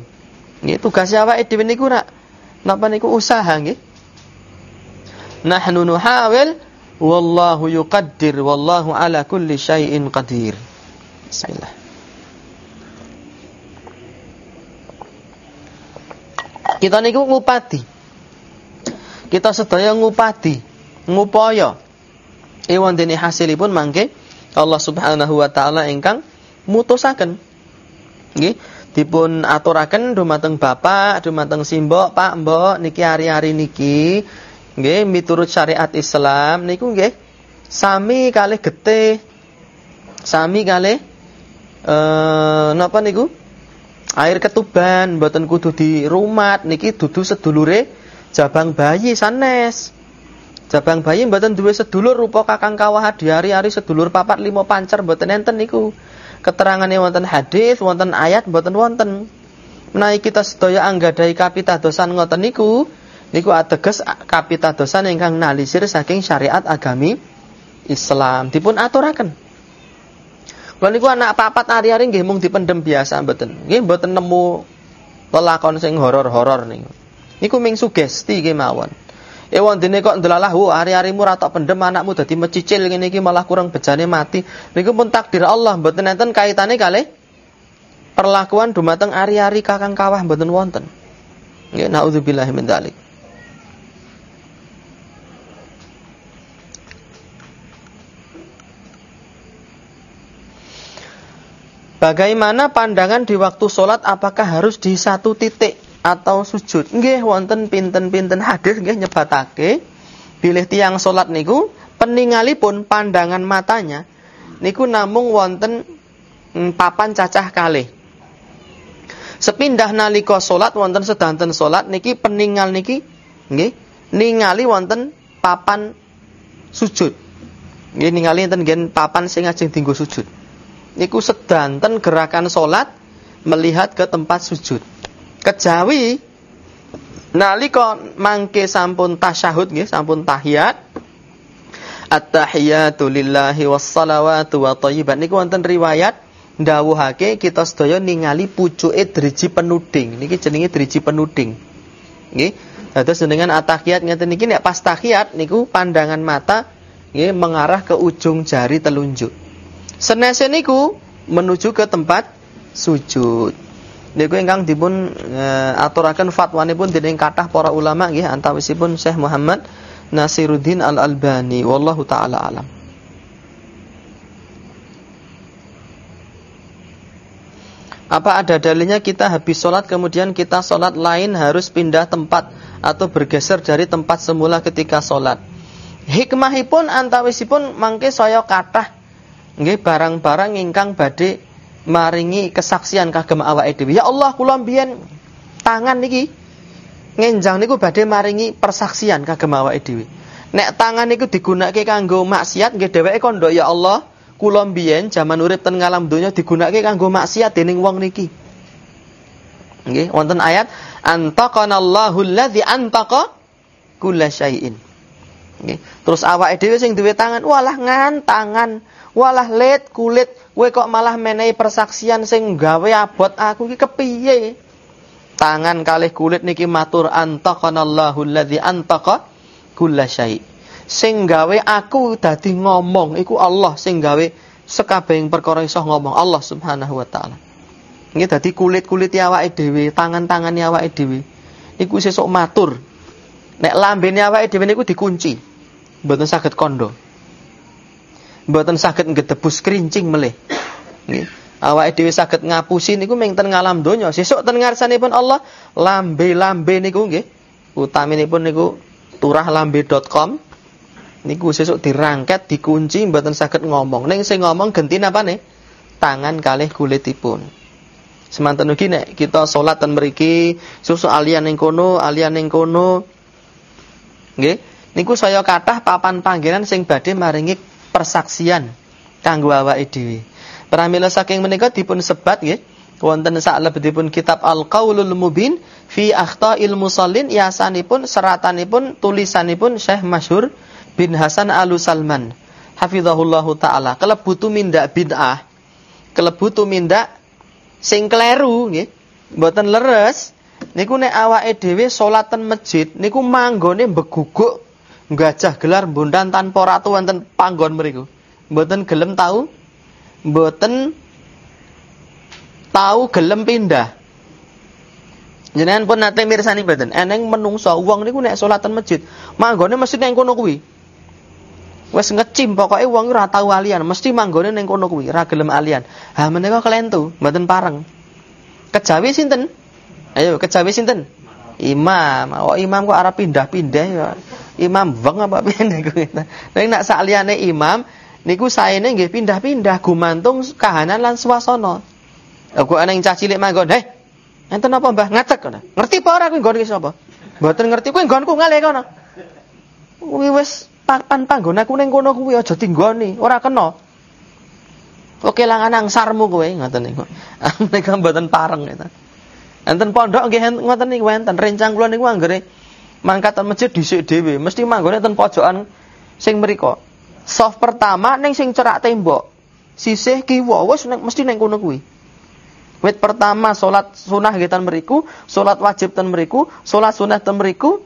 Nggih tugas awake dhewe niku nak napa niku usaha nggih. Nahnu nuhawil wallahu yuqaddir wallahu ala kulli syai'in qadir. Bismillah. Kita niku ngupati. Kita sedaya ngupati, ngupaya. Ewan dene hasilipun mangke Allah Subhanahu wa taala ingkang mutusaken. Nggih, dipun aturaken dumateng bapak, dumateng simbok, Pak, Mbok niki hari-hari niki nggih miturut syariat Islam niku nggih sami kalih getih sami kalih eh napa niku air ketuban mboten kudu di rumat niki dudu sedulure jabang bayi sanes. Jabang bayi mboten duwe sedulur rupa kakang kawah hari-hari sedulur papat lima pancer mboten enten niku. Keterangane wonten hadis wonten ayat mboten wonten. Menawi kita sedaya anggadhahi kapitadosan ngoten niku niku ateges kapitadosan ingkang nalisir saking syariat agami Islam. Dipun aturaken Lha niku anak papat hari-hari nggih mung dipendem biasa mboten. Nggih mboten nemu lelakon sing horor-horor niku. Niku ming sugesti nggih mawon. E wondene kok ndelalah wo hari-harimu ra tok pendem anakmu dadi mecicil ngene iki malah kurang bejane mati. Niku pun takdir Allah mboten enten kaitane kalih perlakuan dumateng hari-hari kakang kawah mboten wonten. Nggih naudzubillah min dzalik. Bagaimana pandangan di waktu sholat apakah harus di satu titik atau sujud? Nggih wonten pinten-pinten hadis nggih nyebatake bilih tiang sholat niku peningalipun pandangan matanya niku namung wonten mm, papan cacah kalih. Sepindah nalika sholat wonten sedanten sholat niki peningal niki nggih ningali wonten papan sujud. Nggih ningali enten papan sing ajeng dinggo sujud niku sedanten gerakan solat melihat ke tempat sujud. Kejawi nalika mangke sampun tasyahud nggih, sampun tahiyat. At-tahiyatu lillahi wassalawatu wa thayyibat. Niku wonten riwayat ndawuhake kita sedaya ningali pucuke driji penuding. Niki jenenge driji penuding. Nggih. Dados jenengan at-tahiyat ngeten niki nek pas tahiyat niku pandangan mata nggih mengarah ke ujung jari telunjuk. Senese niku menuju ke tempat sujud. Niku ingkang dipun e, aturaken fatwanipun dening kathah para ulama nggih antawisipun Syekh Muhammad Nasiruddin Al-Albani wallahu taala alam. Apa ada dalilnya kita habis sholat kemudian kita sholat lain harus pindah tempat atau bergeser dari tempat semula ketika sholat? hikmahipun antawisipun mangke saya kathah nggih barang-barang ingkang badhe maringi kesaksian kagem awake dhewe. Ya Allah, kula mbiyen tangan niki ngenjang niku badhe maringi persaksian kagem awake dhewe. Nek tangan niku digunakake kanggo maksiat nggih dheweke kondo ya Allah, kula mbiyen jaman urip ten ngalam donya digunakake kanggo maksiat dening wong niki. Nggih, wonten ayat antaqanallahu alladzi antaqa kullasyai'in. Nggih. Terus awake dhewe sing duwe tangan, walah ngan tangan, walah lit kulit, kowe kok malah menehi persaksian sing gawe abot aku iki kepiye? Tangan kalih kulit niki matur antaqanallahu alladzi antaqa kullasyai. Sing gawe aku dadi ngomong iku Allah sing gawe sekabehing perkara iso ngomong Allah Subhanahu wa taala. Nggih dadi kulit-kulit awake dhewe, tangan-tangan awake dhewe iku sesuk matur. Nek lambene awake dhewe niku dikunci mboten saged kondo. Mboten saged ngedebus kerincing melih. Nggih. Awake dhewe saged ngapusi niku ming ten ngalam donya. Sesuk ten ngarsanipun Allah lambe-lambe niku nggih. Utaminipun niku turahlambe.com niku sesuk dirangket dikunci mboten saged ngomong. Ning sing ngomong genti nih? Tangan kalih kulitipun. Semanten ugi nek kita salat ten mriki, susu alian ning kono, alian ning kono. Nggih niku saya kathah papan panggenan sing badhe maringi persaksian kanggo awake dhewe. Pramila saking menika dipun sebat nggih. Wonten saklebetipun kitab Al-Qaulul Mubin fi akhta'il musallin yasanipun seratanipun tulisanipun Syekh Masyhur bin Hasan Alu Salman hafizahullahu taala. Kelebu tumindak bid'ah kelebu tumindak sing kleru nggih. Mboten leres. Niku nek awake dhewe salatan masjid niku manggone beguguk gajah gelar bondan tanpa ratu wonten panggon mriku. Mboten gelem tahu, mboten tahu gelem pindah. Jenengan pun nate mirsani mboten, eneng menungso wong niku nek salatan masjid, manggone mesti nang kono kuwi. Wes ngecim pokoke wong ora tau alian, mesti manggone ning kono kuwi, ora gelem alian. Ha menika kelentu, mboten pareng. Kejawi sinten? Ayo kejawi sinten? Imam. Oh imam kok arah pindah-pindah ya imam weng apa piye niku. Nek nak sakliyane imam niku saene nggih pindah-pindah gumantung kahanan lan swasana. Aku ana ing cah cilik manggon, "Heh, enten apa Mbah? Ngatek kono. Ngerti apa ora kuwi nggon sapa?" Mboten ngerti kuwi nggonku ngalih kono. Kuwi wis papan panggon aku ning kono kuwi aja tinggoni, ora kena. Oke langan sarmu kowe ngoten niku. Nek mboten pareng. Enten pondok nggih ngoten niku enten rencang kula niku anggere mangkatan masjid dhisik dhewe, mesti manggone ten pojokan sing mriko. Soft pertama ning sing cerak tembok. Sisih kiwa wis mesti ning kono kuwi. Wit pertama salat sunah nggih ten mriku, salat wajib ten mriku, salat sunah ten mriku.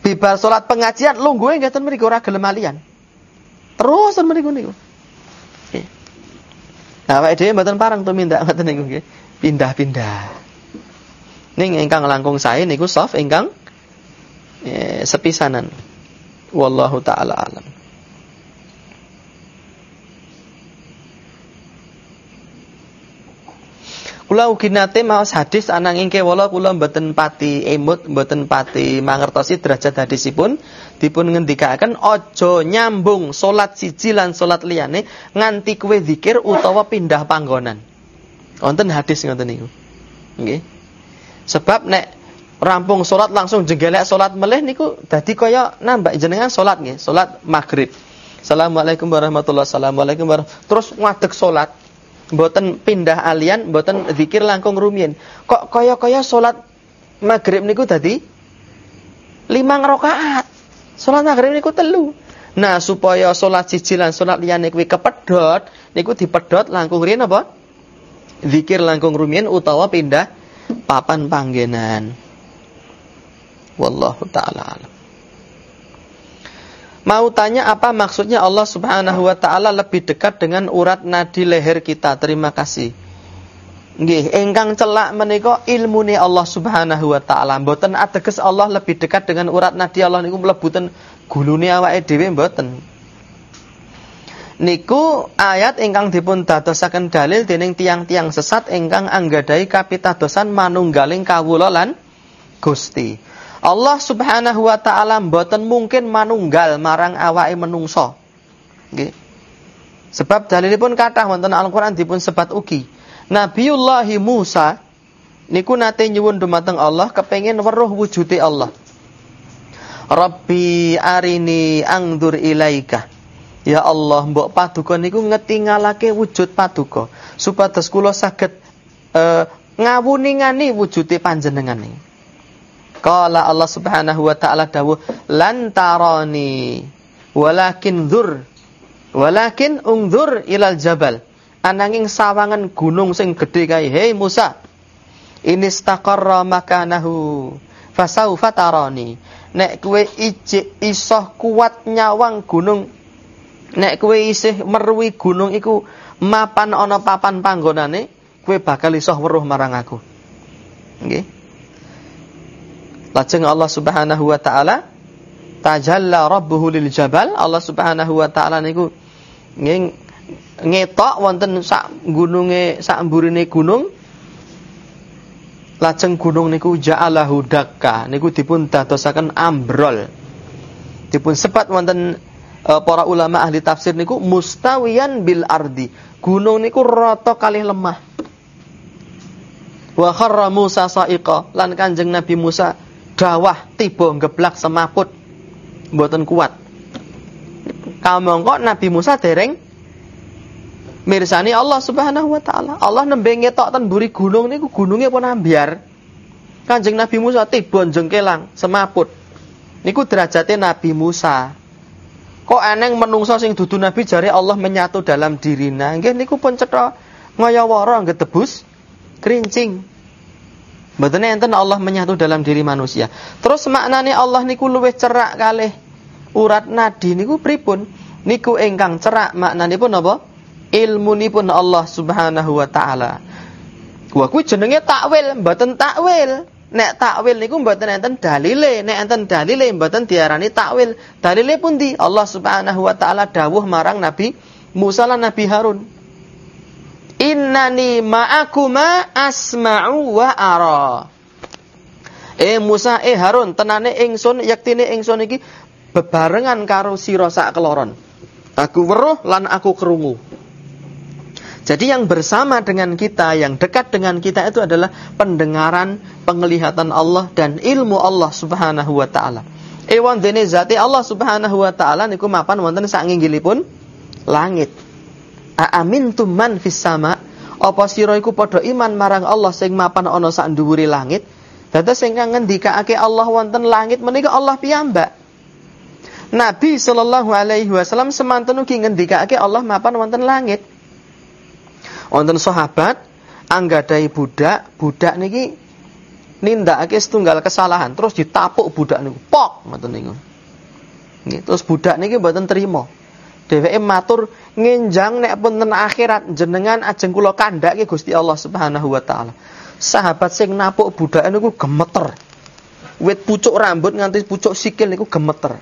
Bibar salat pengajian lungguhe nggih ten mriku ora gelem alian. Terus ten mriku niku. Nah, awake dhewe mboten parang tumindak ngoten niku nggih. Pindah-pindah. Ning ingkang langkung sae niku soft ingkang eh, sepisanan. Wallahu taala alam. Kula ugi nate maos hadis ananging kewala kula mboten pati emut, mboten pati mangertosi derajat hadisipun dipun ngendikaken aja nyambung salat siji lan salat liyane nganti kowe zikir utawa pindah panggonan. Wonten hadis ngoten niku. Nggih. Sebab nek rampung salat langsung jenggelek salat melih niku dadi kaya nambah jenengan salat nggih, salat maghrib. Assalamualaikum warahmatullahi wabarakatuh. warahmatullahi Terus ngadeg salat, mboten pindah alian, mboten zikir langkung rumiyin. Kok kaya-kaya salat maghrib niku dadi limang rakaat. Salat maghrib niku telu. Nah, supaya salat siji lan salat liyane kuwi kepedhot, niku dipedhot langkung riyen apa? Zikir langkung rumiyin utawa pindah papan panggenan. Wallahu taala alam. Mau tanya apa maksudnya Allah Subhanahu wa taala lebih dekat dengan urat nadi leher kita? Terima kasih. Nggih, ingkang celak menika ilmune Allah Subhanahu wa taala. Mboten ateges Allah lebih dekat dengan urat nadi Allah niku mlebuten gulune awake dhewe mboten. Niku ayat ingkang dipun dadosaken dalil dening tiang-tiang sesat ingkang anggadai kapitadosan manunggaling kawula lan Gusti. Allah Subhanahu wa taala mboten mungkin manunggal marang awake menungso. Nggih. Sebab dalilipun kathah wonten Al-Qur'an dipun sebat ugi. Nabiullah Musa niku nate nyuwun dumateng Allah kepengin weruh wujude Allah. Rabbi arini angdur ilaika. Ya Allah, mbok paduka niku ngetingalake wujud paduka supados kula saged uh, ngawuningani wujude panjenengan niki. Qala Allah Subhanahu wa taala dawuh lan tarani walakin dzur walakin ungdzur ilal jabal. Ananging sawangan gunung sing gedhe kae hei Musa ini istaqarra makanahu fasaufa tarani. Nek kowe ijik isoh kuat nyawang gunung nek kowe isih merwi gunung iku mapan ana papan panggonane kowe bakal isoh weruh marang aku. Nggih lajeng Allah Subhanahu wa taala tajalla rabbuhu lil jabal Allah Subhanahu wa taala niku ngetok wonten sak gununge sak mburine gunung Lajeng gunung niku ja'alahu dakka niku dipun dadosaken ambrol. Dipun sepat wonten e, para ulama ahli tafsir niku mustawiyan bil ardi. Gunung niku rata kalih lemah. Wa kharra Musa sa'iqa lan Kanjeng Nabi Musa dawah tiba ngeblak semaput mboten kuat. Kamangka Nabi Musa dereng mirsani Allah Subhanahu wa taala. Allah nembe ngetok ten buri gunung niku gununge pun ambiar. Kanjeng Nabi Musa tiba jengkelang semaput. Niku derajate Nabi Musa. Kok eneng menungso sing dudu nabi jare Allah menyatu dalam dirina. Nggih niku pun cetha ngayawara nggih tebus kerincing. Mboten enten Allah menyatu dalam diri manusia. Terus maknane Allah niku luwih cerak kalih urat nadi niku pripun? Niku ingkang cerak maknanipun apa? ilmunipun Allah Subhanahu wa taala. Wa kuwi jenenge takwil, mboten takwil. Nek takwil niku mboten enten dalile, nek enten dalile mboten diarani takwil. Dalile pundi? Allah Subhanahu wa taala dawuh marang Nabi Musa lan Nabi Harun. Innani ma'akuma asma'u wa ara. Eh Musa eh Harun, tenane ingsun yaktine ingsun iki bebarengan karo sira sak keloron. Aku weruh lan aku krungu. Jadi yang bersama dengan kita, yang dekat dengan kita itu adalah pendengaran, penglihatan Allah dan ilmu Allah Subhanahu wa taala. Ewan dene zati Allah Subhanahu wa taala niku mapan wonten sak nginggilipun langit. A amintum man fis sama? Apa sira iku padha iman marang Allah sing mapan ana sak dhuwure langit? Dados sing ngendikake Allah wonten langit menika Allah piyambak. Nabi sallallahu alaihi wasallam semanten ugi ngendikake Allah mapan wonten langit wonten sahabat anggadai budak, budak niki nindakake setunggal kesalahan, terus ditapuk budak niku. Pok ngoten niku. Nggih, terus budak niki mboten terima. Dheweke matur ngenjang nek punten akhirat jenengan ajeng kula kandhake Gusti Allah Subhanahu wa taala. Sahabat sing napuk budak niku gemeter. Wit pucuk rambut nganti pucuk sikil niku gemeter.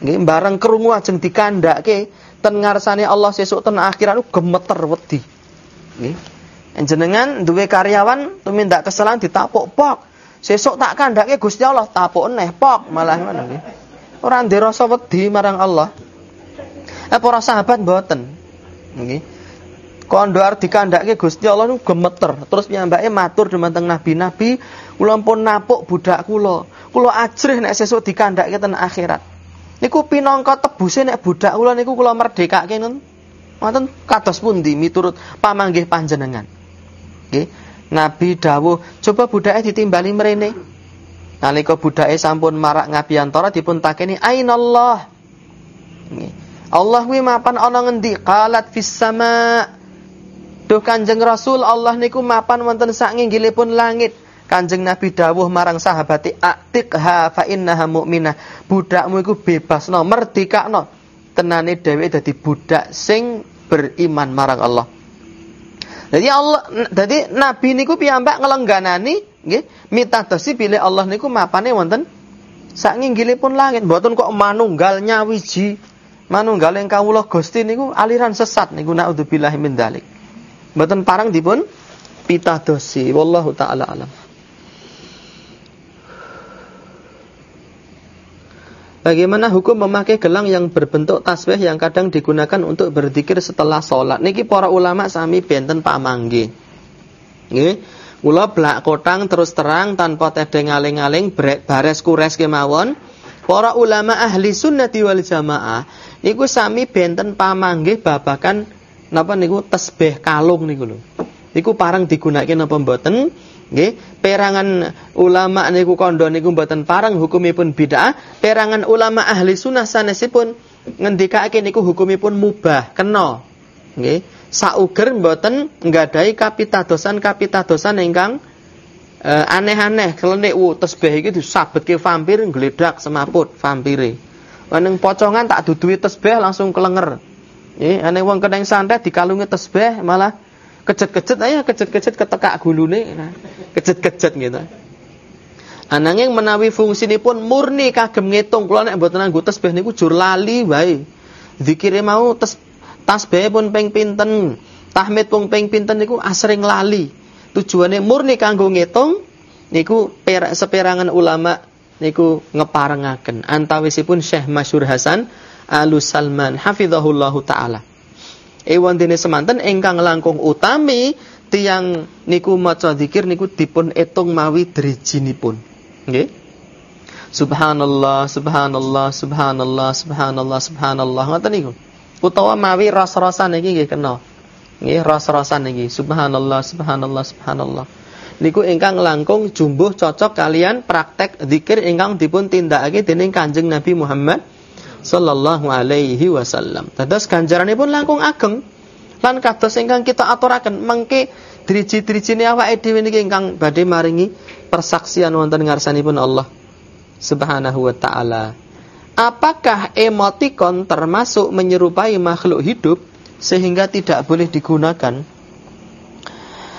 Nggih, bareng krungu ajeng dikandhake ten ngarsane Allah sesuk ten akhirat niku gemeter wedi. Nggih. Jenengan duwe karyawan tumindak kesalahan ditapuk pok. Sesuk tak kandhake Gusti Allah tapuk neh pok malah ngono nggih. Ora ndek wedi marang Allah. Eh para sahabat mboten. Nggih. Kondo arep dikandhake Gusti Allah niku gemeter. Terus piyambake matur dumateng nabi-nabi, kula pun napuk budak kula. Kula ajrih nek sesuk dikandhake ten akhirat. Niku pinangka tebuse nek budak kula niku kula merdekake nun Wonten kados pundi miturut pamanggih panjenengan. Nggih. Nabi dawuh, coba budake ditimbali mrene. Nalika budake sampun marak ngabiyantara dipun takeni ainallah. Nggih. Allah kuwi mapan ana ngendi? Qalat fis sama. Duh Kanjeng Rasul Allah niku mapan wonten sak nginggilipun langit. Kanjeng Nabi dawuh marang sahabati atikha fa innaha mu'minah. Budakmu iku bebasno, merdekakno tenane dhewe dadi budak sing beriman marang Allah. Jadi Allah jadi nabi niku piyambak ngelengganani nggih mitadosi bilih Allah niku mapane wonten sak nginggilipun langit mboten kok manunggal nyawiji manunggal yang kawula Gusti niku aliran sesat niku naudzubillahi min dzalik. Mboten parang dipun pitadosi wallahu taala alam. Bagaimana hukum memakai gelang yang berbentuk tasbih yang kadang digunakan untuk berzikir setelah sholat? Niki para ulama sami benten pamanggi. Nggih. Kula blak kotang terus terang tanpa tedeng aling-aling bares kures kemawon. Para ulama ahli sunnati wal jamaah niku sami benten pamanggih babakan napa niku tasbih kalung niku lho. Niku parang digunakan napa mboten? Nggih, perangan ulama niku kondo niku mboten parang hukumipun bid'ah, perangan ulama ahli sunnah sanesipun ngendikake niku hukumipun mubah, kena. Nggih, sauger mboten nggadahi kapitadosan-kapitadosan ingkang uh, aneh-aneh. Klenik wu tasbih iki disabetke vampir gledak semaput vampire. Ning pocongan tak duduhi tasbih langsung kelenger. Nggih, ane wong keneng santet dikalungi tasbih malah kejet-kejet aja kejet-kejet ketekak gulune nah, kejet-kejet gitu Ananging menawi pun murni kagem ngitung kula nek mboten nganggo tasbih niku jur lali wae. Zikire mau tas tasbih pun ping pinten, tahmid pun ping pinten niku asring lali. Tujuane murni kanggo ngitung niku per, seperangan ulama niku ngeparengaken. Antawisipun Syekh Masyur Hasan Alus Salman hafizahullahu taala. Ewan dene semanten engkang langkung utami tiang niku maca zikir niku dipun etung mawi drijinipun. Nggih. Subhanallah subhanallah subhanallah subhanallah subhanallah. Ngoten niku. Utawa mawi ras-rasan iki nggih kena. Nggih ras-rasan iki. Subhanallah subhanallah subhanallah niku ingkang langkung jumbuh cocok kalian praktek zikir ingkang dipun tindakake dening Kanjeng Nabi Muhammad sallallahu alaihi wasallam. Dados ganjaranipun langkung ageng. Lan kados ingkang kita aturaken mengke driji-drijine awake dhewe niki ingkang badhe maringi persaksian wonten ngarsanipun Allah Subhanahu wa taala. Apakah emotikon termasuk menyerupai makhluk hidup sehingga tidak boleh digunakan?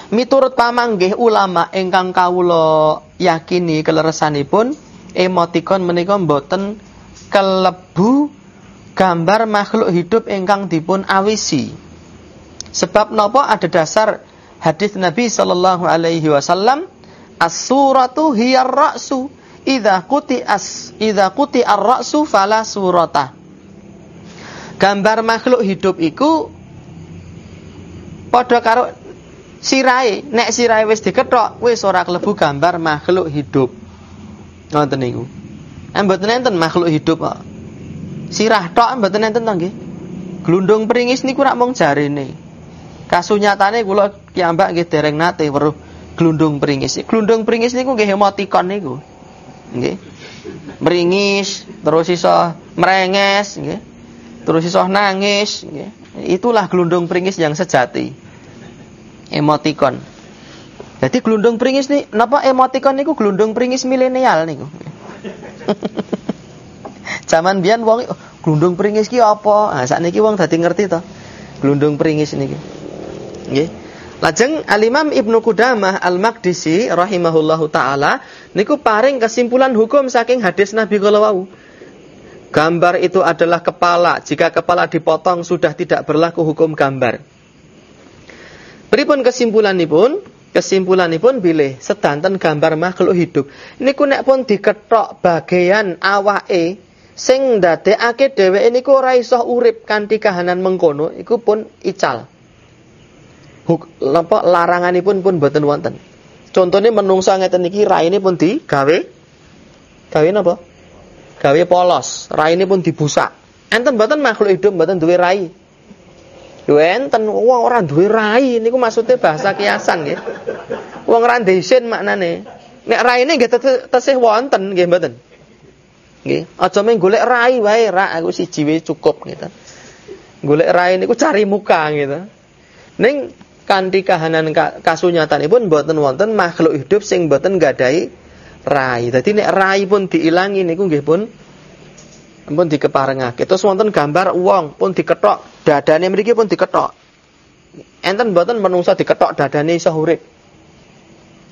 Miturut pamanggih ulama ingkang kawula yakini keleresanipun emotikon menika mboten kelebu gambar makhluk hidup ingkang dipun awisi. Sebab nopo ada dasar hadis Nabi sallallahu alaihi wasallam as-suratu hiyar ra'su idza quti as idza quti ar-ra'su fala surata. Gambar makhluk hidup iku padha karo sirai, nek sirai wis dikethok wis ora klebu gambar makhluk hidup. Ngoten niku. Mboten enten makhluk hidup kok. Sirah tok mboten enten to nggih. Glundung pringis niku rak mung jarene. Kasunyatane kula kiambak nggih dereng nate weruh glundung pringis. Glundung pringis niku nggih emotikon niku. Nggih. Meringis, terus iso merenges nggih. Terus iso nangis nggih. Itulah glundung pringis yang sejati. Emotikon. Jadi glundung pringis nih, napa emotikon niku glundung pringis milenial niku. Zaman biyen wong glundung pringis ki apa? Ah sakniki wong dadi ngerti to. Glundung pringis niki. Lajeng Al-Imam Ibnu Qudamah Al-Maqdisi rahimahullahu taala niku paring kesimpulan hukum saking hadis Nabi kala wau. Gambar itu adalah kepala. Jika kepala dipotong sudah tidak berlaku hukum gambar. Pripun kesimpulanipun? Kesimpulanipun bilih sedanten gambar makhluk hidup. Niku nek pun diketok bagian awake sing ndadekake dheweke niku ora iso urip kanthi kahanan mengkono iku pun ical. Huk, napa laranganipun pun boten wonten. Contohnya menungsa ngeten iki raine pun digawe gawe napa? Gawe polos, raine pun dibusak. Enten boten makhluk hidup boten duwe rai. Lho enten wong ora duwe rai niku maksudnya bahasa kiasan nggih. Wong ora dhesin maknane. Nek raine nggih tesih wonten nggih mboten. Nggih, aja mung golek rai wae, ra aku siji wae cukup gitu. Golek rai niku cari muka gitu. Ning kanthi kahanan kasunyatanipun mboten wonten makhluk hidup sing mboten gadahi rai. Dadi nek rai pun diilangi niku nggih pun pun dikeparengake. Terus wonten gambar uang pun diketok, dadane mriki pun diketok. Enten mboten menungsa diketok dadane iso urip.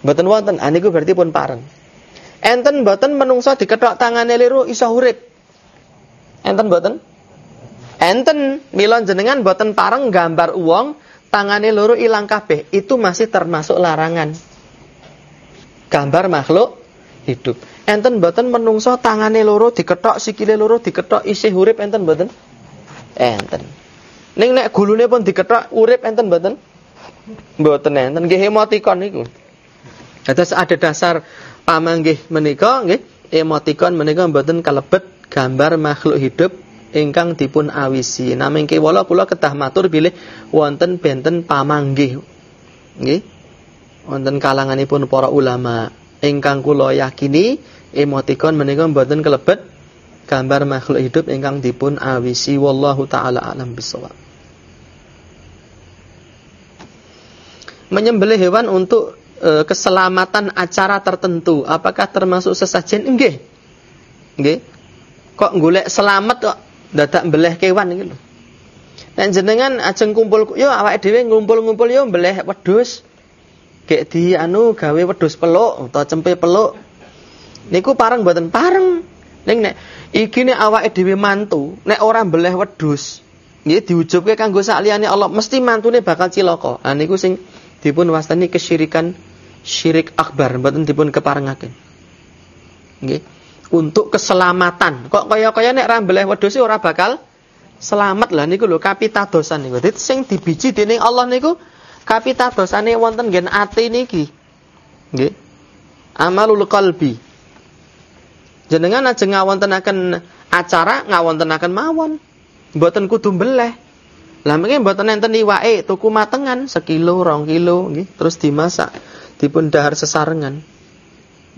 Mboten wonten, ah niku berarti pun pareng. Enten mboten menungsa diketok tangane liru iso urip. Enten mboten? Enten milon jenengan mboten pareng gambar uang tangane loro ilang kabeh. Itu masih termasuk larangan. Gambar makhluk hidup. Enten mboten menungso tangane loro diketok, sikile loro diketok isih urip enten mboten? Enten. Ning nek gulune pun diketok urip enten mboten? Mboten enten nggih emotikon niku. Dados ada dasar pamanggih menika nggih emotikon menika mboten kalebet gambar makhluk hidup ingkang dipun awisi. Namung kewala kula kedah matur bilih wonten benten pamanggih. Nggih. Wonten kalanganipun para ulama ingkang kula yakini emotikon menika mboten kelebet gambar makhluk hidup ingkang dipun awisi wallahu taala alam bisawab. Menyembelih hewan untuk e, keselamatan acara tertentu, apakah termasuk sesajen? Nggih. Nggih. Kok golek selamat kok dadak mbeleh kewan iki lho. Jenengan ajeng kumpul yo awake dhewe ngumpul-ngumpul yo mbeleh wedhus. Gek di anu gawe wedhus peluk utawa cempe peluk. Niku pareng mboten pareng. Ning nek iki nek awake dhewe mantu, nek ora mbeleh wedhus, nggih diujubke kanggo sak liyane Allah, mesti mantune bakal cilaka. Ah niku sing dipun wastani kesyirikan syirik akbar mboten dipun keparengaken. Nggih. Untuk keselamatan. Kok kaya-kaya nek ra mbeleh wedhus ora bakal selamat lah niku lho kapitadosan niku. Dadi sing dibiji dening Allah niku kapitadosane wonten gen ati niki. Nggih. Amalul qalbi. Jenengan aja ngawontenaken acara ngawontenaken mawon. Mboten kudu mbeleh. Lah mungkin mboten enten iwake tuku matengan sekilo, rong kilo nggih, terus dimasak, dipun dahar sesarengan.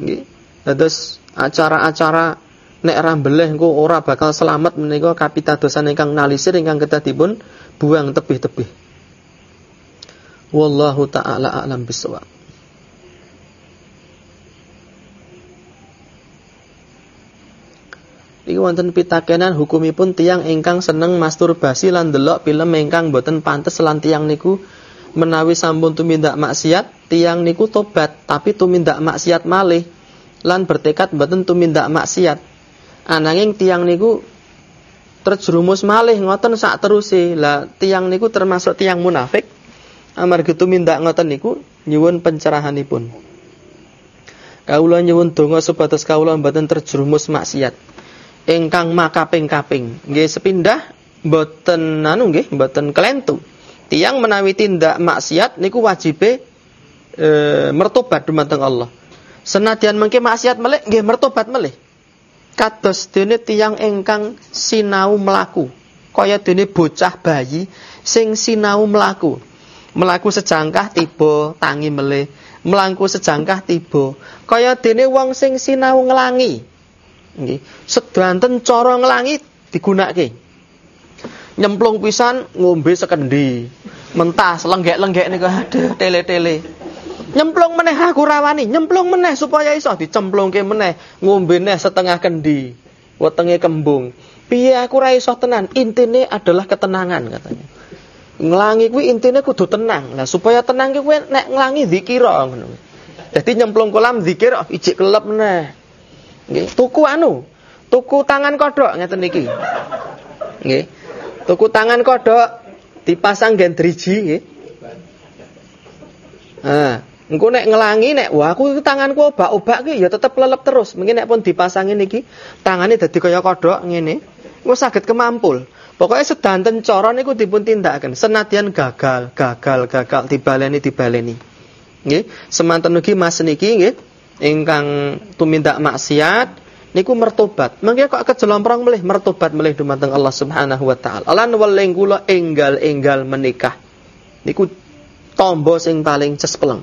Nggih. Terus acara-acara nek ora mbeleh engko ora bakal selamat menika kapitadosan ingkang nalisir ingkang kedah dipun buang tebih-tebih. Wallahu taala a'lam bishawab. Iki wonten pitakenan hukumipun tiang ingkang seneng masturbasi lan delok film ingkang boten pantes lan tiang niku menawi sampun tumindak maksiat, tiang niku tobat tapi tumindak maksiat malih lan bertekad boten tumindak maksiat. Ananging tiang niku terjerumus malih ngoten sak teruse. Lah tiang niku termasuk tiang munafik. Amarga tumindak ngoten niku nyuwun pencerahanipun. Kawula nyuwun donga supados kawula mboten terjerumus maksiat ingkang makaping-kaping. Nggih sepindah mboten anu nggih mboten kelentu. Tiang menawi tindak maksiat niku wajibe e, mertobat dumateng Allah. Senadyan mengke maksiat melih nggih mertobat melih. Kados dene tiang ingkang sinau melaku. Kaya dene bocah bayi sing sinau melaku. Melaku sejangkah tiba tangi melih. Melangku sejangkah tiba. Kaya dene wong sing sinau ngelangi nggih. Sedanten cara nglangi digunakake. Nyemplung pisan ngombe sekendi. Mentah lenggek-lenggek niku aduh tele-tele. Nyemplung meneh aku rawani nyemplung meneh supaya iso dicemplungke meneh ngombe neh setengah kendi wetenge kembung. Piye aku ra iso tenan? Intine adalah ketenangan katanya. Nglangi kuwi intine kudu tenang. Lah supaya tenang kuwi nek nglangi zikira dadi nyemplung kolam zikir oh, ijik kelep meneh Nggih, tuku anu, tuku tangan kodok ngeten niki. Nggih. Tuku tangan kodok dipasang gen driji nggih. Nah, engko nek ngelangi nek wah aku tanganku obak-obak ki ya tetep lelep terus. Mungkin nek pun dipasangin niki tangane dadi kaya kodok ngene, engko saged kemampul. Pokoknya sedanten cara niku dipun tindakaken. Senadyan gagal, gagal, gagal dibaleni dibaleni. Nggih, semanten ugi Mas niki nggih ingkang tumindak maksiat niku mertobat. Mangke kok kejelomprong melih mertobat melih dumateng Allah Subhanahu wa taala. Lan weling kula enggal-enggal menikah. Niku tombo sing paling cespleng.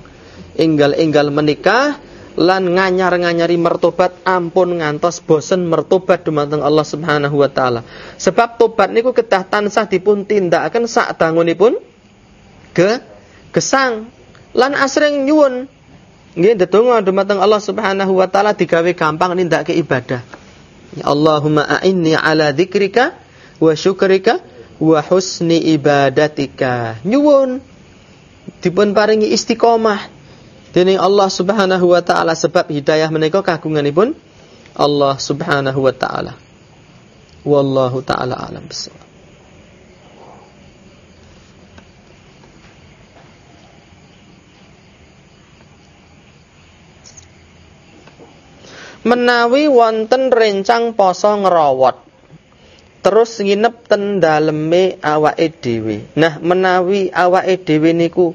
Enggal-enggal menikah lan nganyar-nganyari mertobat ampun ngantos bosen mertobat dumateng Allah Subhanahu wa taala. Sebab tobat niku kedah tansah dipun tindakaken sak dangunipun ke gesang lan asring nyuwun Nggih ndedonga dumateng Allah Subhanahu wa taala digawe gampang nindakake ibadah. Ya Allahumma a'inni ala dzikrika wa syukrika wa husni ibadatika. Nyuwun dipun paringi istiqomah dening Allah Subhanahu wa taala sebab hidayah menika kagunganipun Allah Subhanahu wa taala. Wallahu taala alam bisawab. Menawi wonten rencang poso ngerawat terus nginep ten daleme awake dhewe. Nah, menawi awake dhewe niku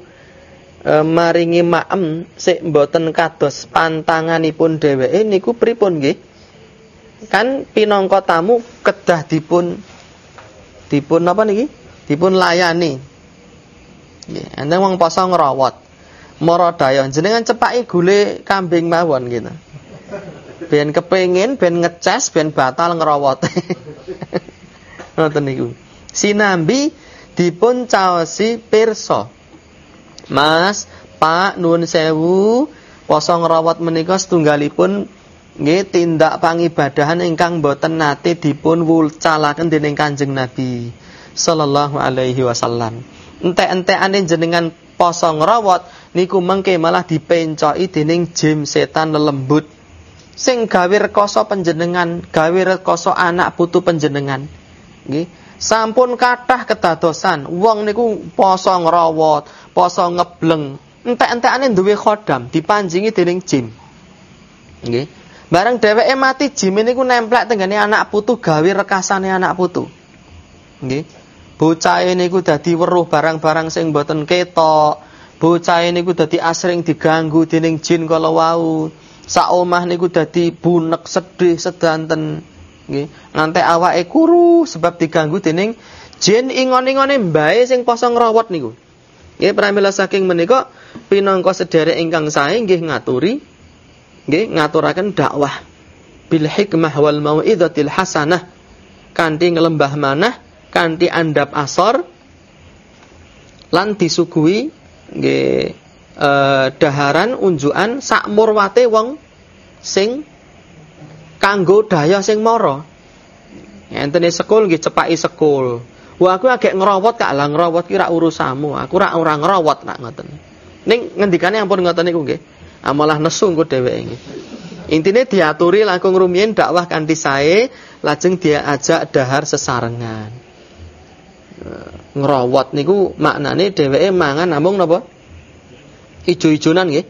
e, maringi maem sik mboten kados pantanganipun dheweke niku pripun nggih? Kan pinangka tamu kedah dipun dipun apa niki? Dipun layani. Nggih, enten wong poso ngrawat. Mara daya jenengan cepaki gule kambing mawon gitu. Ben kepengin, ben ngecas, ben batal ngerawat. Ngoten niku. Sinambi dipun caosi pirsa. Mas, Pak nuwun sewu, poso ngrawat menika setunggalipun nggih tindak pangibadahan ingkang boten nate dipun wulcalaken dening Kanjeng Nabi sallallahu alaihi wasallam. Entek-entekane jenengan poso ngrawat niku mengke malah dipencoki dening jim setan lelembut sing gawe rekoso panjenengan, gawe rekoso anak putu panjenengan. Nggih. Sampun kathah kedadosan, wong niku poso ngrawat, poso ngebleng, entek-entekane duwe khodam dipanjingi dening jin. Nggih. Bareng dheweke mati jin niku nemplek tenggane anak putu gawe rekasane anak putu. Nggih. Bocah niku dadi weruh barang-barang sing boten ketok. Bocah niku dadi asring diganggu dening jin kala wau. Sak omah niku dadi bunek sedih sedanten. Nggih. Nganti awake kuru sebab diganggu dening jin ingon-ingone mbae sing poso ngrawat niku. Nggih pramila saking menika pinangka sederek ingkang sae nggih ngaturi nggih ngaturaken dakwah. Bil hikmah wal mau'izatil hasanah. Kanthi ngelembah manah kanthi andap asor lan disuguhi nggih eh, daharan unjukan sak murwate wong sing kanggo daya sing mara. Enten sekul nggih cepaki sekul. Wah aku agak ngerawat kak lah ngerawat kira urusamu. Aku ora ora ngerawat nak ngoten. Ning ngendikane ampun ngoten niku nggih. Amalah nesu engko dheweke nggih. Intine diaturi langkung rumiyin dakwah kanthi sae, lajeng dia ajak dahar sesarengan. Ngerawat niku maknane dheweke mangan namung napa? Ijo-ijonan nggih.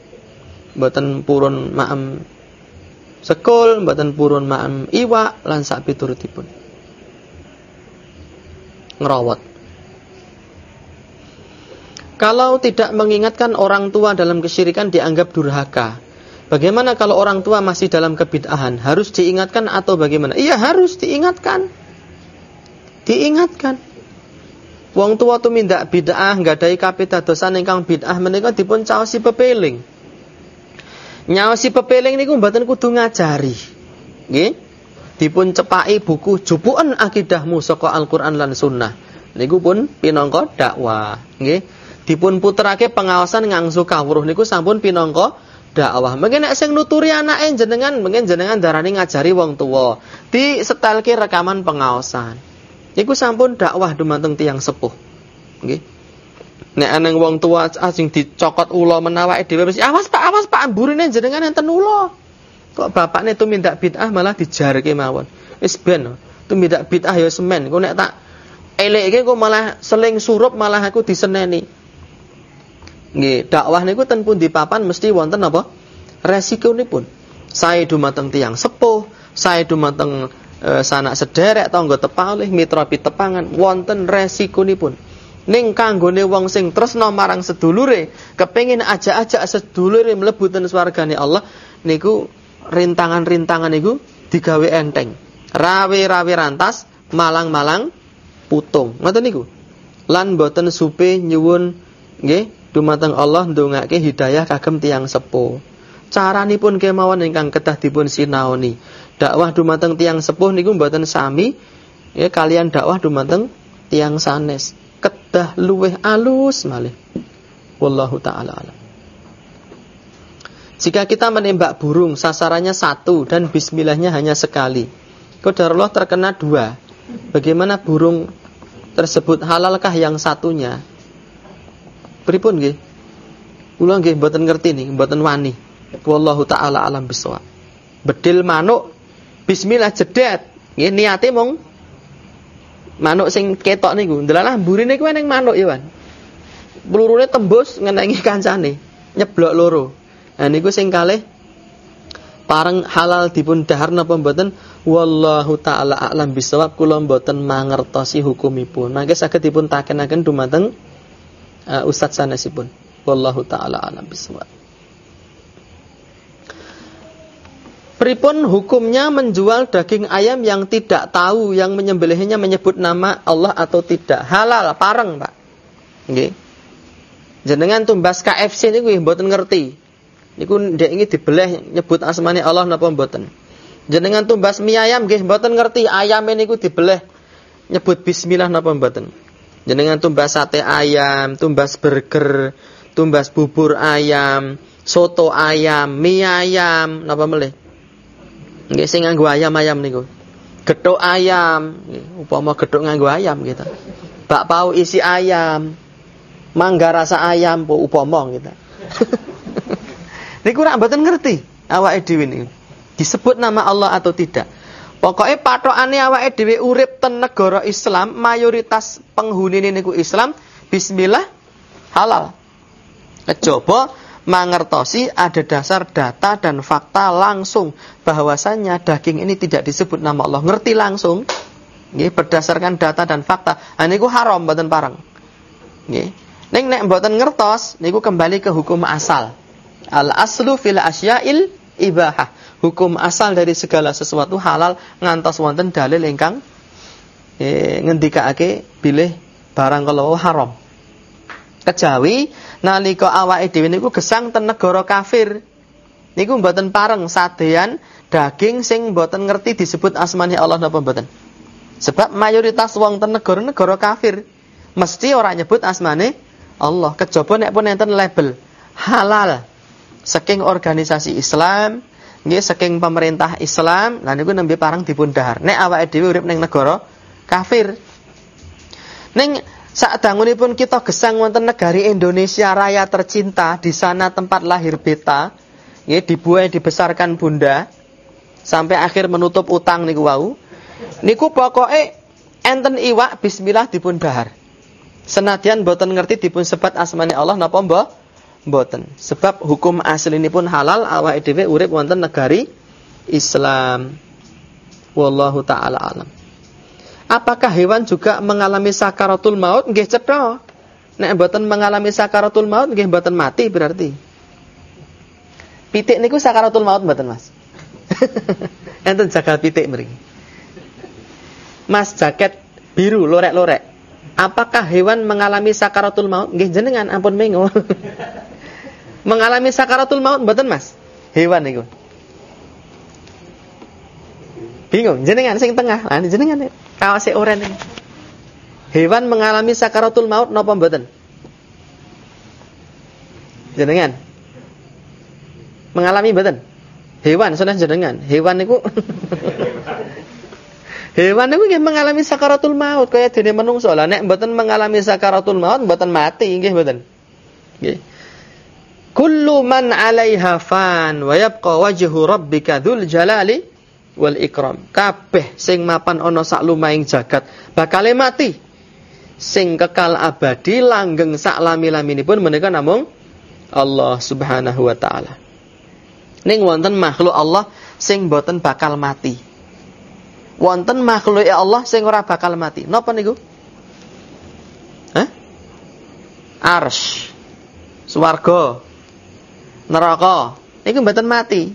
Mboten purun maem sekul mboten purun ma'am iwa lan sak piturutipun ngerawat kalau tidak mengingatkan orang tua dalam kesyirikan dianggap durhaka. Bagaimana kalau orang tua masih dalam kebid'ahan? Harus diingatkan atau bagaimana? Iya harus diingatkan. Diingatkan. Wong tua tu minta bid'ah, nggadahi kapita dosa ingkang bid'ah menika dipun caosi pepeling. Nyaosi pepeling niku mboten kudu ngajari. Nggih. Dipun cepaki buku jupuken akidahmu saka Al-Qur'an lan Sunnah. Niku pun pinangka dakwah, nggih. Dipun puterake pengawasan ngangsu kawruh niku sampun pinangka dakwah. Mungkin nek sing nuturi anake jenengan, mungkin jenengan darani ngajari wong tuwa. Di setelke rekaman pengawasan. Niku sampun dakwah dumateng tiyang sepuh. Nggih. Nek aneng wong tua asing dicokot ula menawake dhewe mesti awas Pak, awas Pak, amburine jenengan enten ula. Kok bapakne tumindak bid'ah malah dijarke mawon. Wis ben tumindak bid'ah ya semen. Kok nek tak eleke kok malah seling surup malah aku diseneni. Nggih, dakwah niku ten pun dipapan mesti wonten apa? Resikonipun. Saya dumateng tiang sepuh, saya dumateng e, sanak sederek tangga tepalih mitra pitepangan wonten resikonipun ning kanggone wong sing tresna marang sedulure kepengin aja-aja sedulure mlebu ten swargane Allah niku rintangan-rintangan niku digawe enteng. Rawe-rawe rantas malang-malang putung. Ngoten niku? Lan boten supe nyuwun nggih dumateng Allah ndongake hidayah kagem tiang sepuh. Caranipun kemawon ingkang kedah dipun sinaoni dakwah dumateng tiang sepuh niku mboten sami ya kalian dakwah dumateng tiang sanes kedah luweh alus malih. Wallahu taala alam. Jika kita menembak burung sasarannya satu dan bismillahnya hanya sekali. Qadarullah terkena dua. Bagaimana burung tersebut halalkah yang satunya? Pripun nggih? Kula nggih mboten ngerti nih, mboten wani. Wallahu taala alam bisawab. Bedil manuk bismillah jedet. Nggih niate mong manuk sing ketok niku. Ndelalah burine kuwi ning manuk ya Wan. Pelurune tembus ngenengi kancane nyeblok loro. Nah niku sing kalih pareng halal dipun dahar napa mboten? Wallahu taala a'lam bisawab kula mboten mangertosi hukumipun. Mangke saged dipun takenaken dumateng uh, ustaz sanesipun. Wallahu taala a'lam bisawab Pripun hukumnya menjual daging ayam yang tidak tahu yang menyembelihnya menyebut nama Allah atau tidak? Halal, pareng, Pak. Nggih. Jenengan tumbas KFC niku mboten ngerti. Niku ndek ini dibeleh nyebut asmane Allah napa mboten? Jenengan tumbas mie ayam nggih mboten ngerti ayam niku dibeleh nyebut bismillah napa mboten? Jenengan tumbas sate ayam, tumbas burger, tumbas bubur ayam, soto ayam, mie ayam, napa melih? Nggih sing nganggo ayam-ayam niku. Gethuk ayam, upama gethuk nganggo ayam gitu. Bakpao isi ayam. Mangga rasa ayam po upama gitu. niku ora mboten ngerti awake dhewe niku. Disebut nama Allah atau tidak. Pokoknya patokane awake dhewe urip ten negara Islam, mayoritas penghuni niku Islam, bismillah halal. Kejaba mengertosi ada dasar data dan fakta langsung bahwasannya daging ini tidak disebut nama Allah. Ngerti langsung. Nggih, berdasarkan data dan fakta. Nah, niku haram mboten parang. Nggih. Ning nek mboten ngertos niku kembali ke hukum asal. Al aslu fil asya'il ibahah. Hukum asal dari segala sesuatu halal ngantos wonten dalil ingkang eh, ngendikake bilih barang kalau haram. Kejawi nalika awake dhewe niku gesang ten negara kafir. Niku mboten pareng sadean daging sing mboten ngerti disebut asmani Allah napa mboten. Sebab mayoritas wong ten negara-negara kafir mesti ora nyebut asmane Allah. Kejaba nek pun enten label halal saking organisasi Islam, nggih saking pemerintah Islam, lan niku nembe parang dipun dahar. Nek awake dhewe urip ning negara kafir. Ning saat pun kita gesang wonten negari Indonesia raya tercinta, di sana tempat lahir beta, ya, dibuai dibesarkan bunda, sampai akhir menutup utang niku wau. Niku pokoke enten iwak bismillah dipun dahar. Senadyan boten ngerti dipun sebat asmani Allah napa mbah? Boten. Sebab hukum asli ini pun halal awake dhewe urip wonten negari Islam. Wallahu taala alam. Apakah hewan juga mengalami sakaratul maut? Nggih cetha. Nek mboten mengalami sakaratul maut nggih mboten mati berarti. Pitik niku sakaratul maut mboten, Mas? Enten jagal pitik mriki. Mas jaket biru lorek-lorek. Apakah hewan mengalami sakaratul maut? Nggih jenengan ampun mengo. mengalami sakaratul maut mboten, Mas? Hewan niku. Bingung, jenengan sing tengah. Lah jenengan kawase oren ini. Hewan mengalami sakaratul maut napa mboten? Jenengan. Mengalami mboten? Hewan sudah jenengan. Hewan niku Hewan niku nggih mengalami sakaratul maut kaya dene menungso. Lah nek mboten mengalami sakaratul maut mboten mati nggih mboten. Nggih. Kullu man 'alaiha fan wa yabqa wajhu rabbika dzul jalali wal ikram. Kabeh sing mapan ana sak lumahing jagat bakal mati. Sing kekal abadi langgeng sak lami-laminipun menika namung Allah Subhanahu wa taala. Ning wonten makhluk Allah sing boten bakal mati. Wonten makhluk Allah sing ora bakal mati. Napa niku? Hah? Arsh. Swarga. Neraka. Niku mboten mati.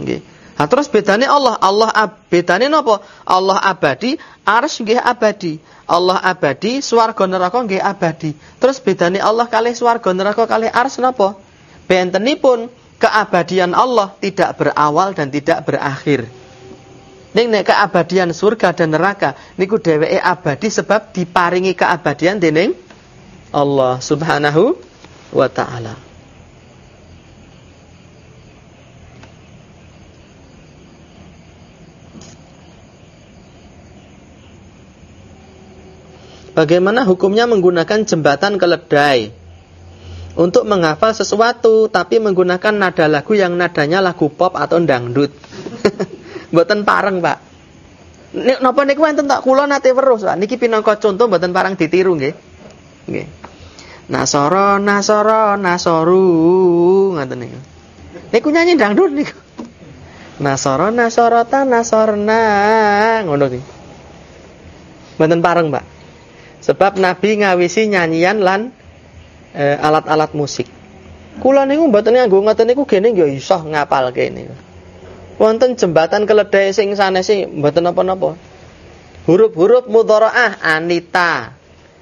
Nggih. Nah, terus bedane Allah, Allah ab, bedane napa? Allah abadi, arsy nggih abadi. Allah abadi, swarga neraka nggih abadi. Terus bedane Allah kalih swarga neraka kalih arsy napa? Bentenipun keabadian Allah tidak berawal dan tidak berakhir. Ning nek keabadian surga dan neraka niku dheweke abadi sebab diparingi keabadian dening Allah Subhanahu wa taala. Bagaimana hukumnya menggunakan jembatan keledai untuk menghafal sesuatu tapi menggunakan nada lagu yang nadanya lagu pop atau dangdut. Mboten pareng, Pak. Nek napa niku enten tak kula nate weruh, Pak. Niki pinangka contoh mboten parang ditiru nggih. Nggih. Nasoro, nasoro, nasoru ngoten niku. Niku nyanyi dangdut niku. Nasara nasarata nasorna ngono nih. Mboten pareng, Pak. Sebab Nabi ngawisi nyanyian lan e, alat-alat musik. Kula niku mboten nganggo ngoten niku gene ya iso ngapalke niku. Wonten jembatan keledai sing sanesi mboten napa-napa. Huruf-huruf mudharaah anita.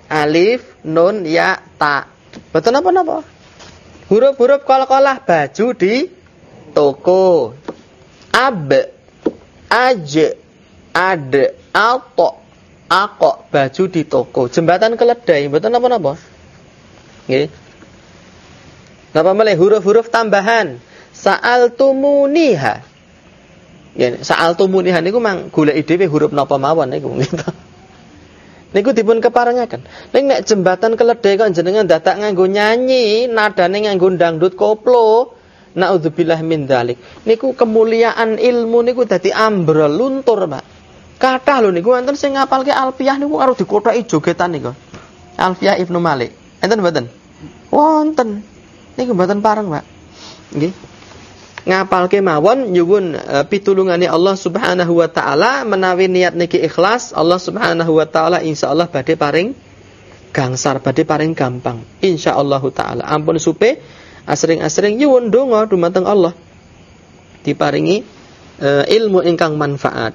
Alif, nun, ya, ta. Mboten napa-napa. Huruf-huruf kol-kolah baju di toko ab aj ad ato akok baju di toko. Jembatan keledai betul apa napa nggih. Napa malah huruf-huruf tambahan. Saal tumuniha ya saal tumuniha niku mang golek dhewe huruf napa mawon niku. Gitu. Niku dipun keparengaken. Ning nek jembatan keledai kok jenengan dadak nganggo nyanyi nadane nganggo dangdut koplo Naudzubillah min dalik. Niku kemuliaan ilmu niku dadi ambrol luntur, Pak. Kathah lho niku wonten sing ngapalke Alfiyah niku karo dikothaki jogetan niku. Alfiyah Ibnu Malik. Enten mboten? Wonten. Niku mboten pareng, Pak. Nggih. Ngapalke mawon nyuwun uh, pitulungane Allah Subhanahu wa taala menawi niat niki ikhlas, Allah Subhanahu wa taala insyaallah badhe paring gangsar, badhe paring gampang. Insyaallah taala. Ampun supe asring-asring nyuwun donga dumateng Allah diparingi e, ilmu ingkang manfaat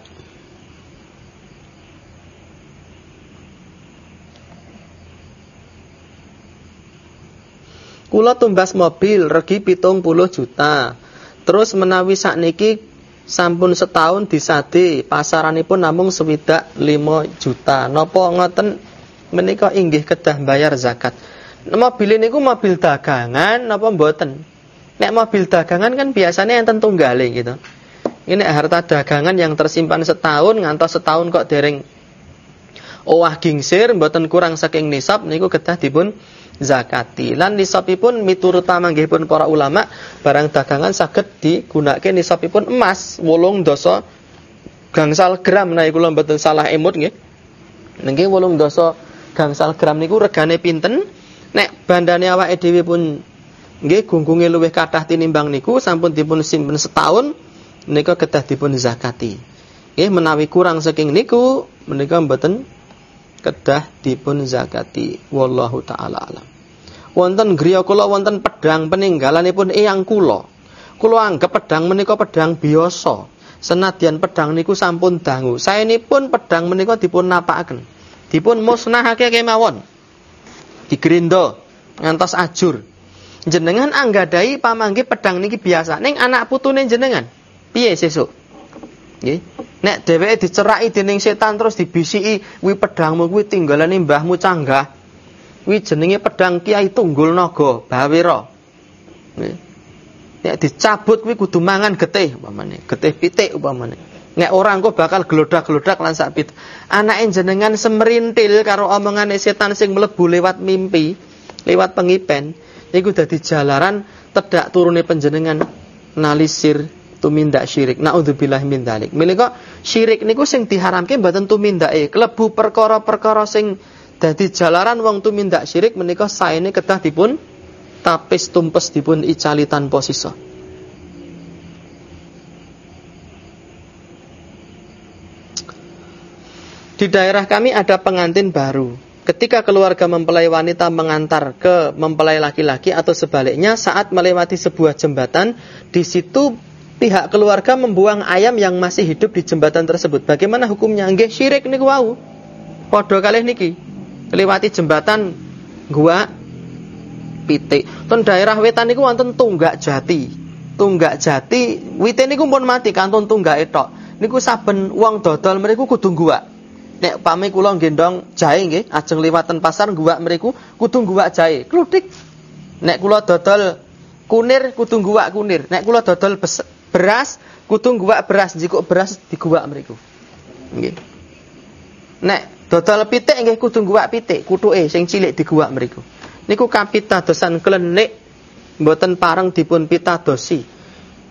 Kula tumbas mobil regi pitung puluh juta. Terus menawi sakniki sampun setahun disade pasaranipun namung sewidak lima juta. Napa ngoten menika inggih kedah bayar zakat mobil ini ku mobil dagangan apa mboten? Nek mobil dagangan kan biasanya yang tentu gale gitu. Ini harta dagangan yang tersimpan setahun ngantos setahun kok dereng owah gingsir mboten kurang saking nisab niku kedah dipun zakati. Lan nisabipun miturut pun para ulama barang dagangan saged digunakake nisabipun emas wolung dosa gangsal gram nah kula mboten salah emut nggih. Nggih wolung dosa gangsal gram niku regane pinten? Nek bandane awake dhewe pun nggih gunggunge luwih kathah tinimbang niku sampun dipun simpen setahun nika kedah dipun zakati. Nggih menawi kurang saking niku menika mboten kedah dipun zakati. Wallahu taala alam. Wonten griya kula wonten pedang peninggalanipun eyang kula. Kula anggap pedang menika pedang biasa. Senadyan pedang niku sampun dangu. Saenipun pedang menika dipun napakaken. Dipun musnahake kemawon digerindo ngantos ajur. Jenengan anggadai pamanggi pedang niki biasa. Ning anak putune jenengan, piye sesuk? Nggih. Nek dheweke diceraki dening setan terus dibisiki, "Kuwi pedangmu kuwi tinggalane mbahmu canggah." Kuwi jenenge pedang Kiai Tunggul Naga, Bawira. Nggih. Nek dicabut kuwi kudu mangan getih umpamane, getih pitik umpamane. Nek orang kok bakal gelodak-gelodak lan sapit. Anake jenengan semerintil karo omongane setan sing mlebu lewat mimpi, lewat pengipen, iku dadi jalaran tedak turune panjenengan nalisir tumindak syirik. Nauzubillah min dzalik. Milika syirik niku sing diharamke mboten tumindake, klebu perkara-perkara sing dadi jalaran wong tumindak syirik menika saene kedah dipun tapis tumpes dipun icali tanpa sisa. Di daerah kami ada pengantin baru. Ketika keluarga mempelai wanita mengantar ke mempelai laki-laki atau sebaliknya saat melewati sebuah jembatan, di situ pihak keluarga membuang ayam yang masih hidup di jembatan tersebut. Bagaimana hukumnya? Nggih syirik niku wau. Padha kalih niki. Lewati jembatan gua pitik. Ton daerah wetan niku wonten tunggak jati. Tunggak jati wite niku pun mati kantun tunggak etok. Niku saben wong dodol mriku kudu gua nek pami kula gendong jahe nggih ajeng liwatan pasar guwak mriku kudu guwak jahe kluthik nek kula dodol kunir kudu guwak kunir nek kula dodol beras kudu guwak beras. Jikuk beras diguwak mriku. Nggih. Nek dodol pitik nggih kudu guwak pitik kutuke sing cilik diguwak mriku. Niku kapitadosan klenik mboten pareng dipun pitadosi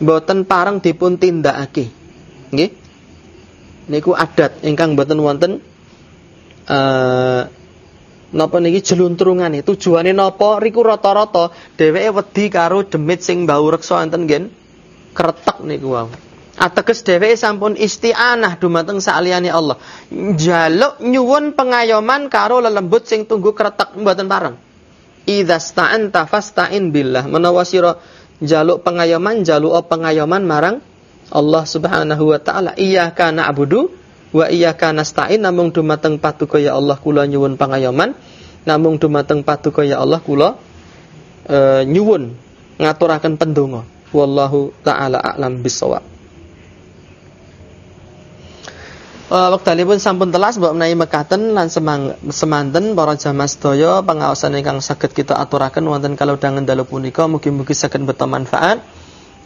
mboten pareng dipun tindakake. Nggih. Niku adat ingkang boten wonten eh napa niki jeluntrungane tujuane napa? Riku rata-rata dheweke wedi karo demit sing bau reksa enten ngen kretek niku wau Ateges dheweke sampun isti'anah dumateng saliyane Allah. Jaluk nyuwun pengayoman karo lelembut sing tunggu kretek mboten pareng. Idza sta'anta fasta'in billah. Menawa sira jaluk pengayoman, jaluk pengayoman marang Allah Subhanahu wa taala. Iyyaka na'budu wa iyyaka nasta'in namung dumateng patuko ya Allah kula nyuwun pengayoman. Namung dumateng patuko ya Allah kula e, nyuwun ngaturaken pendonga. Wallahu taala a'lam bissawab. Uh, wektalipun sampun telas mbok menawi mekaten lan semang, semanten para jamaah sedaya pangaosan ingkang saged kita aturaken wonten kalau dangen dalu punika mugi-mugi saged beto manfaat.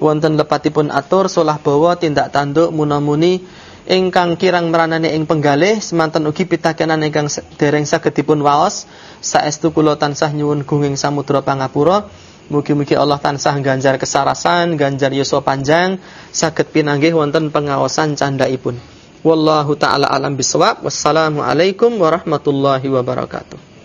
Wonten lepatipun atur solah bawa tindak tanduk munamuni ingkang kirang meranane ing penggalih semanten ugi pitakenan ingkang dereng saged dipun waos saestu kula tansah nyuwun gunging samudra pangapura. Mugi-mugi Allah tansah ganjar kesarasan, ganjar yuswa panjang, saged pinanggih wonten pengaosan candhaipun. Wallahu taala alam bisawab. Wassalamualaikum warahmatullahi wabarakatuh.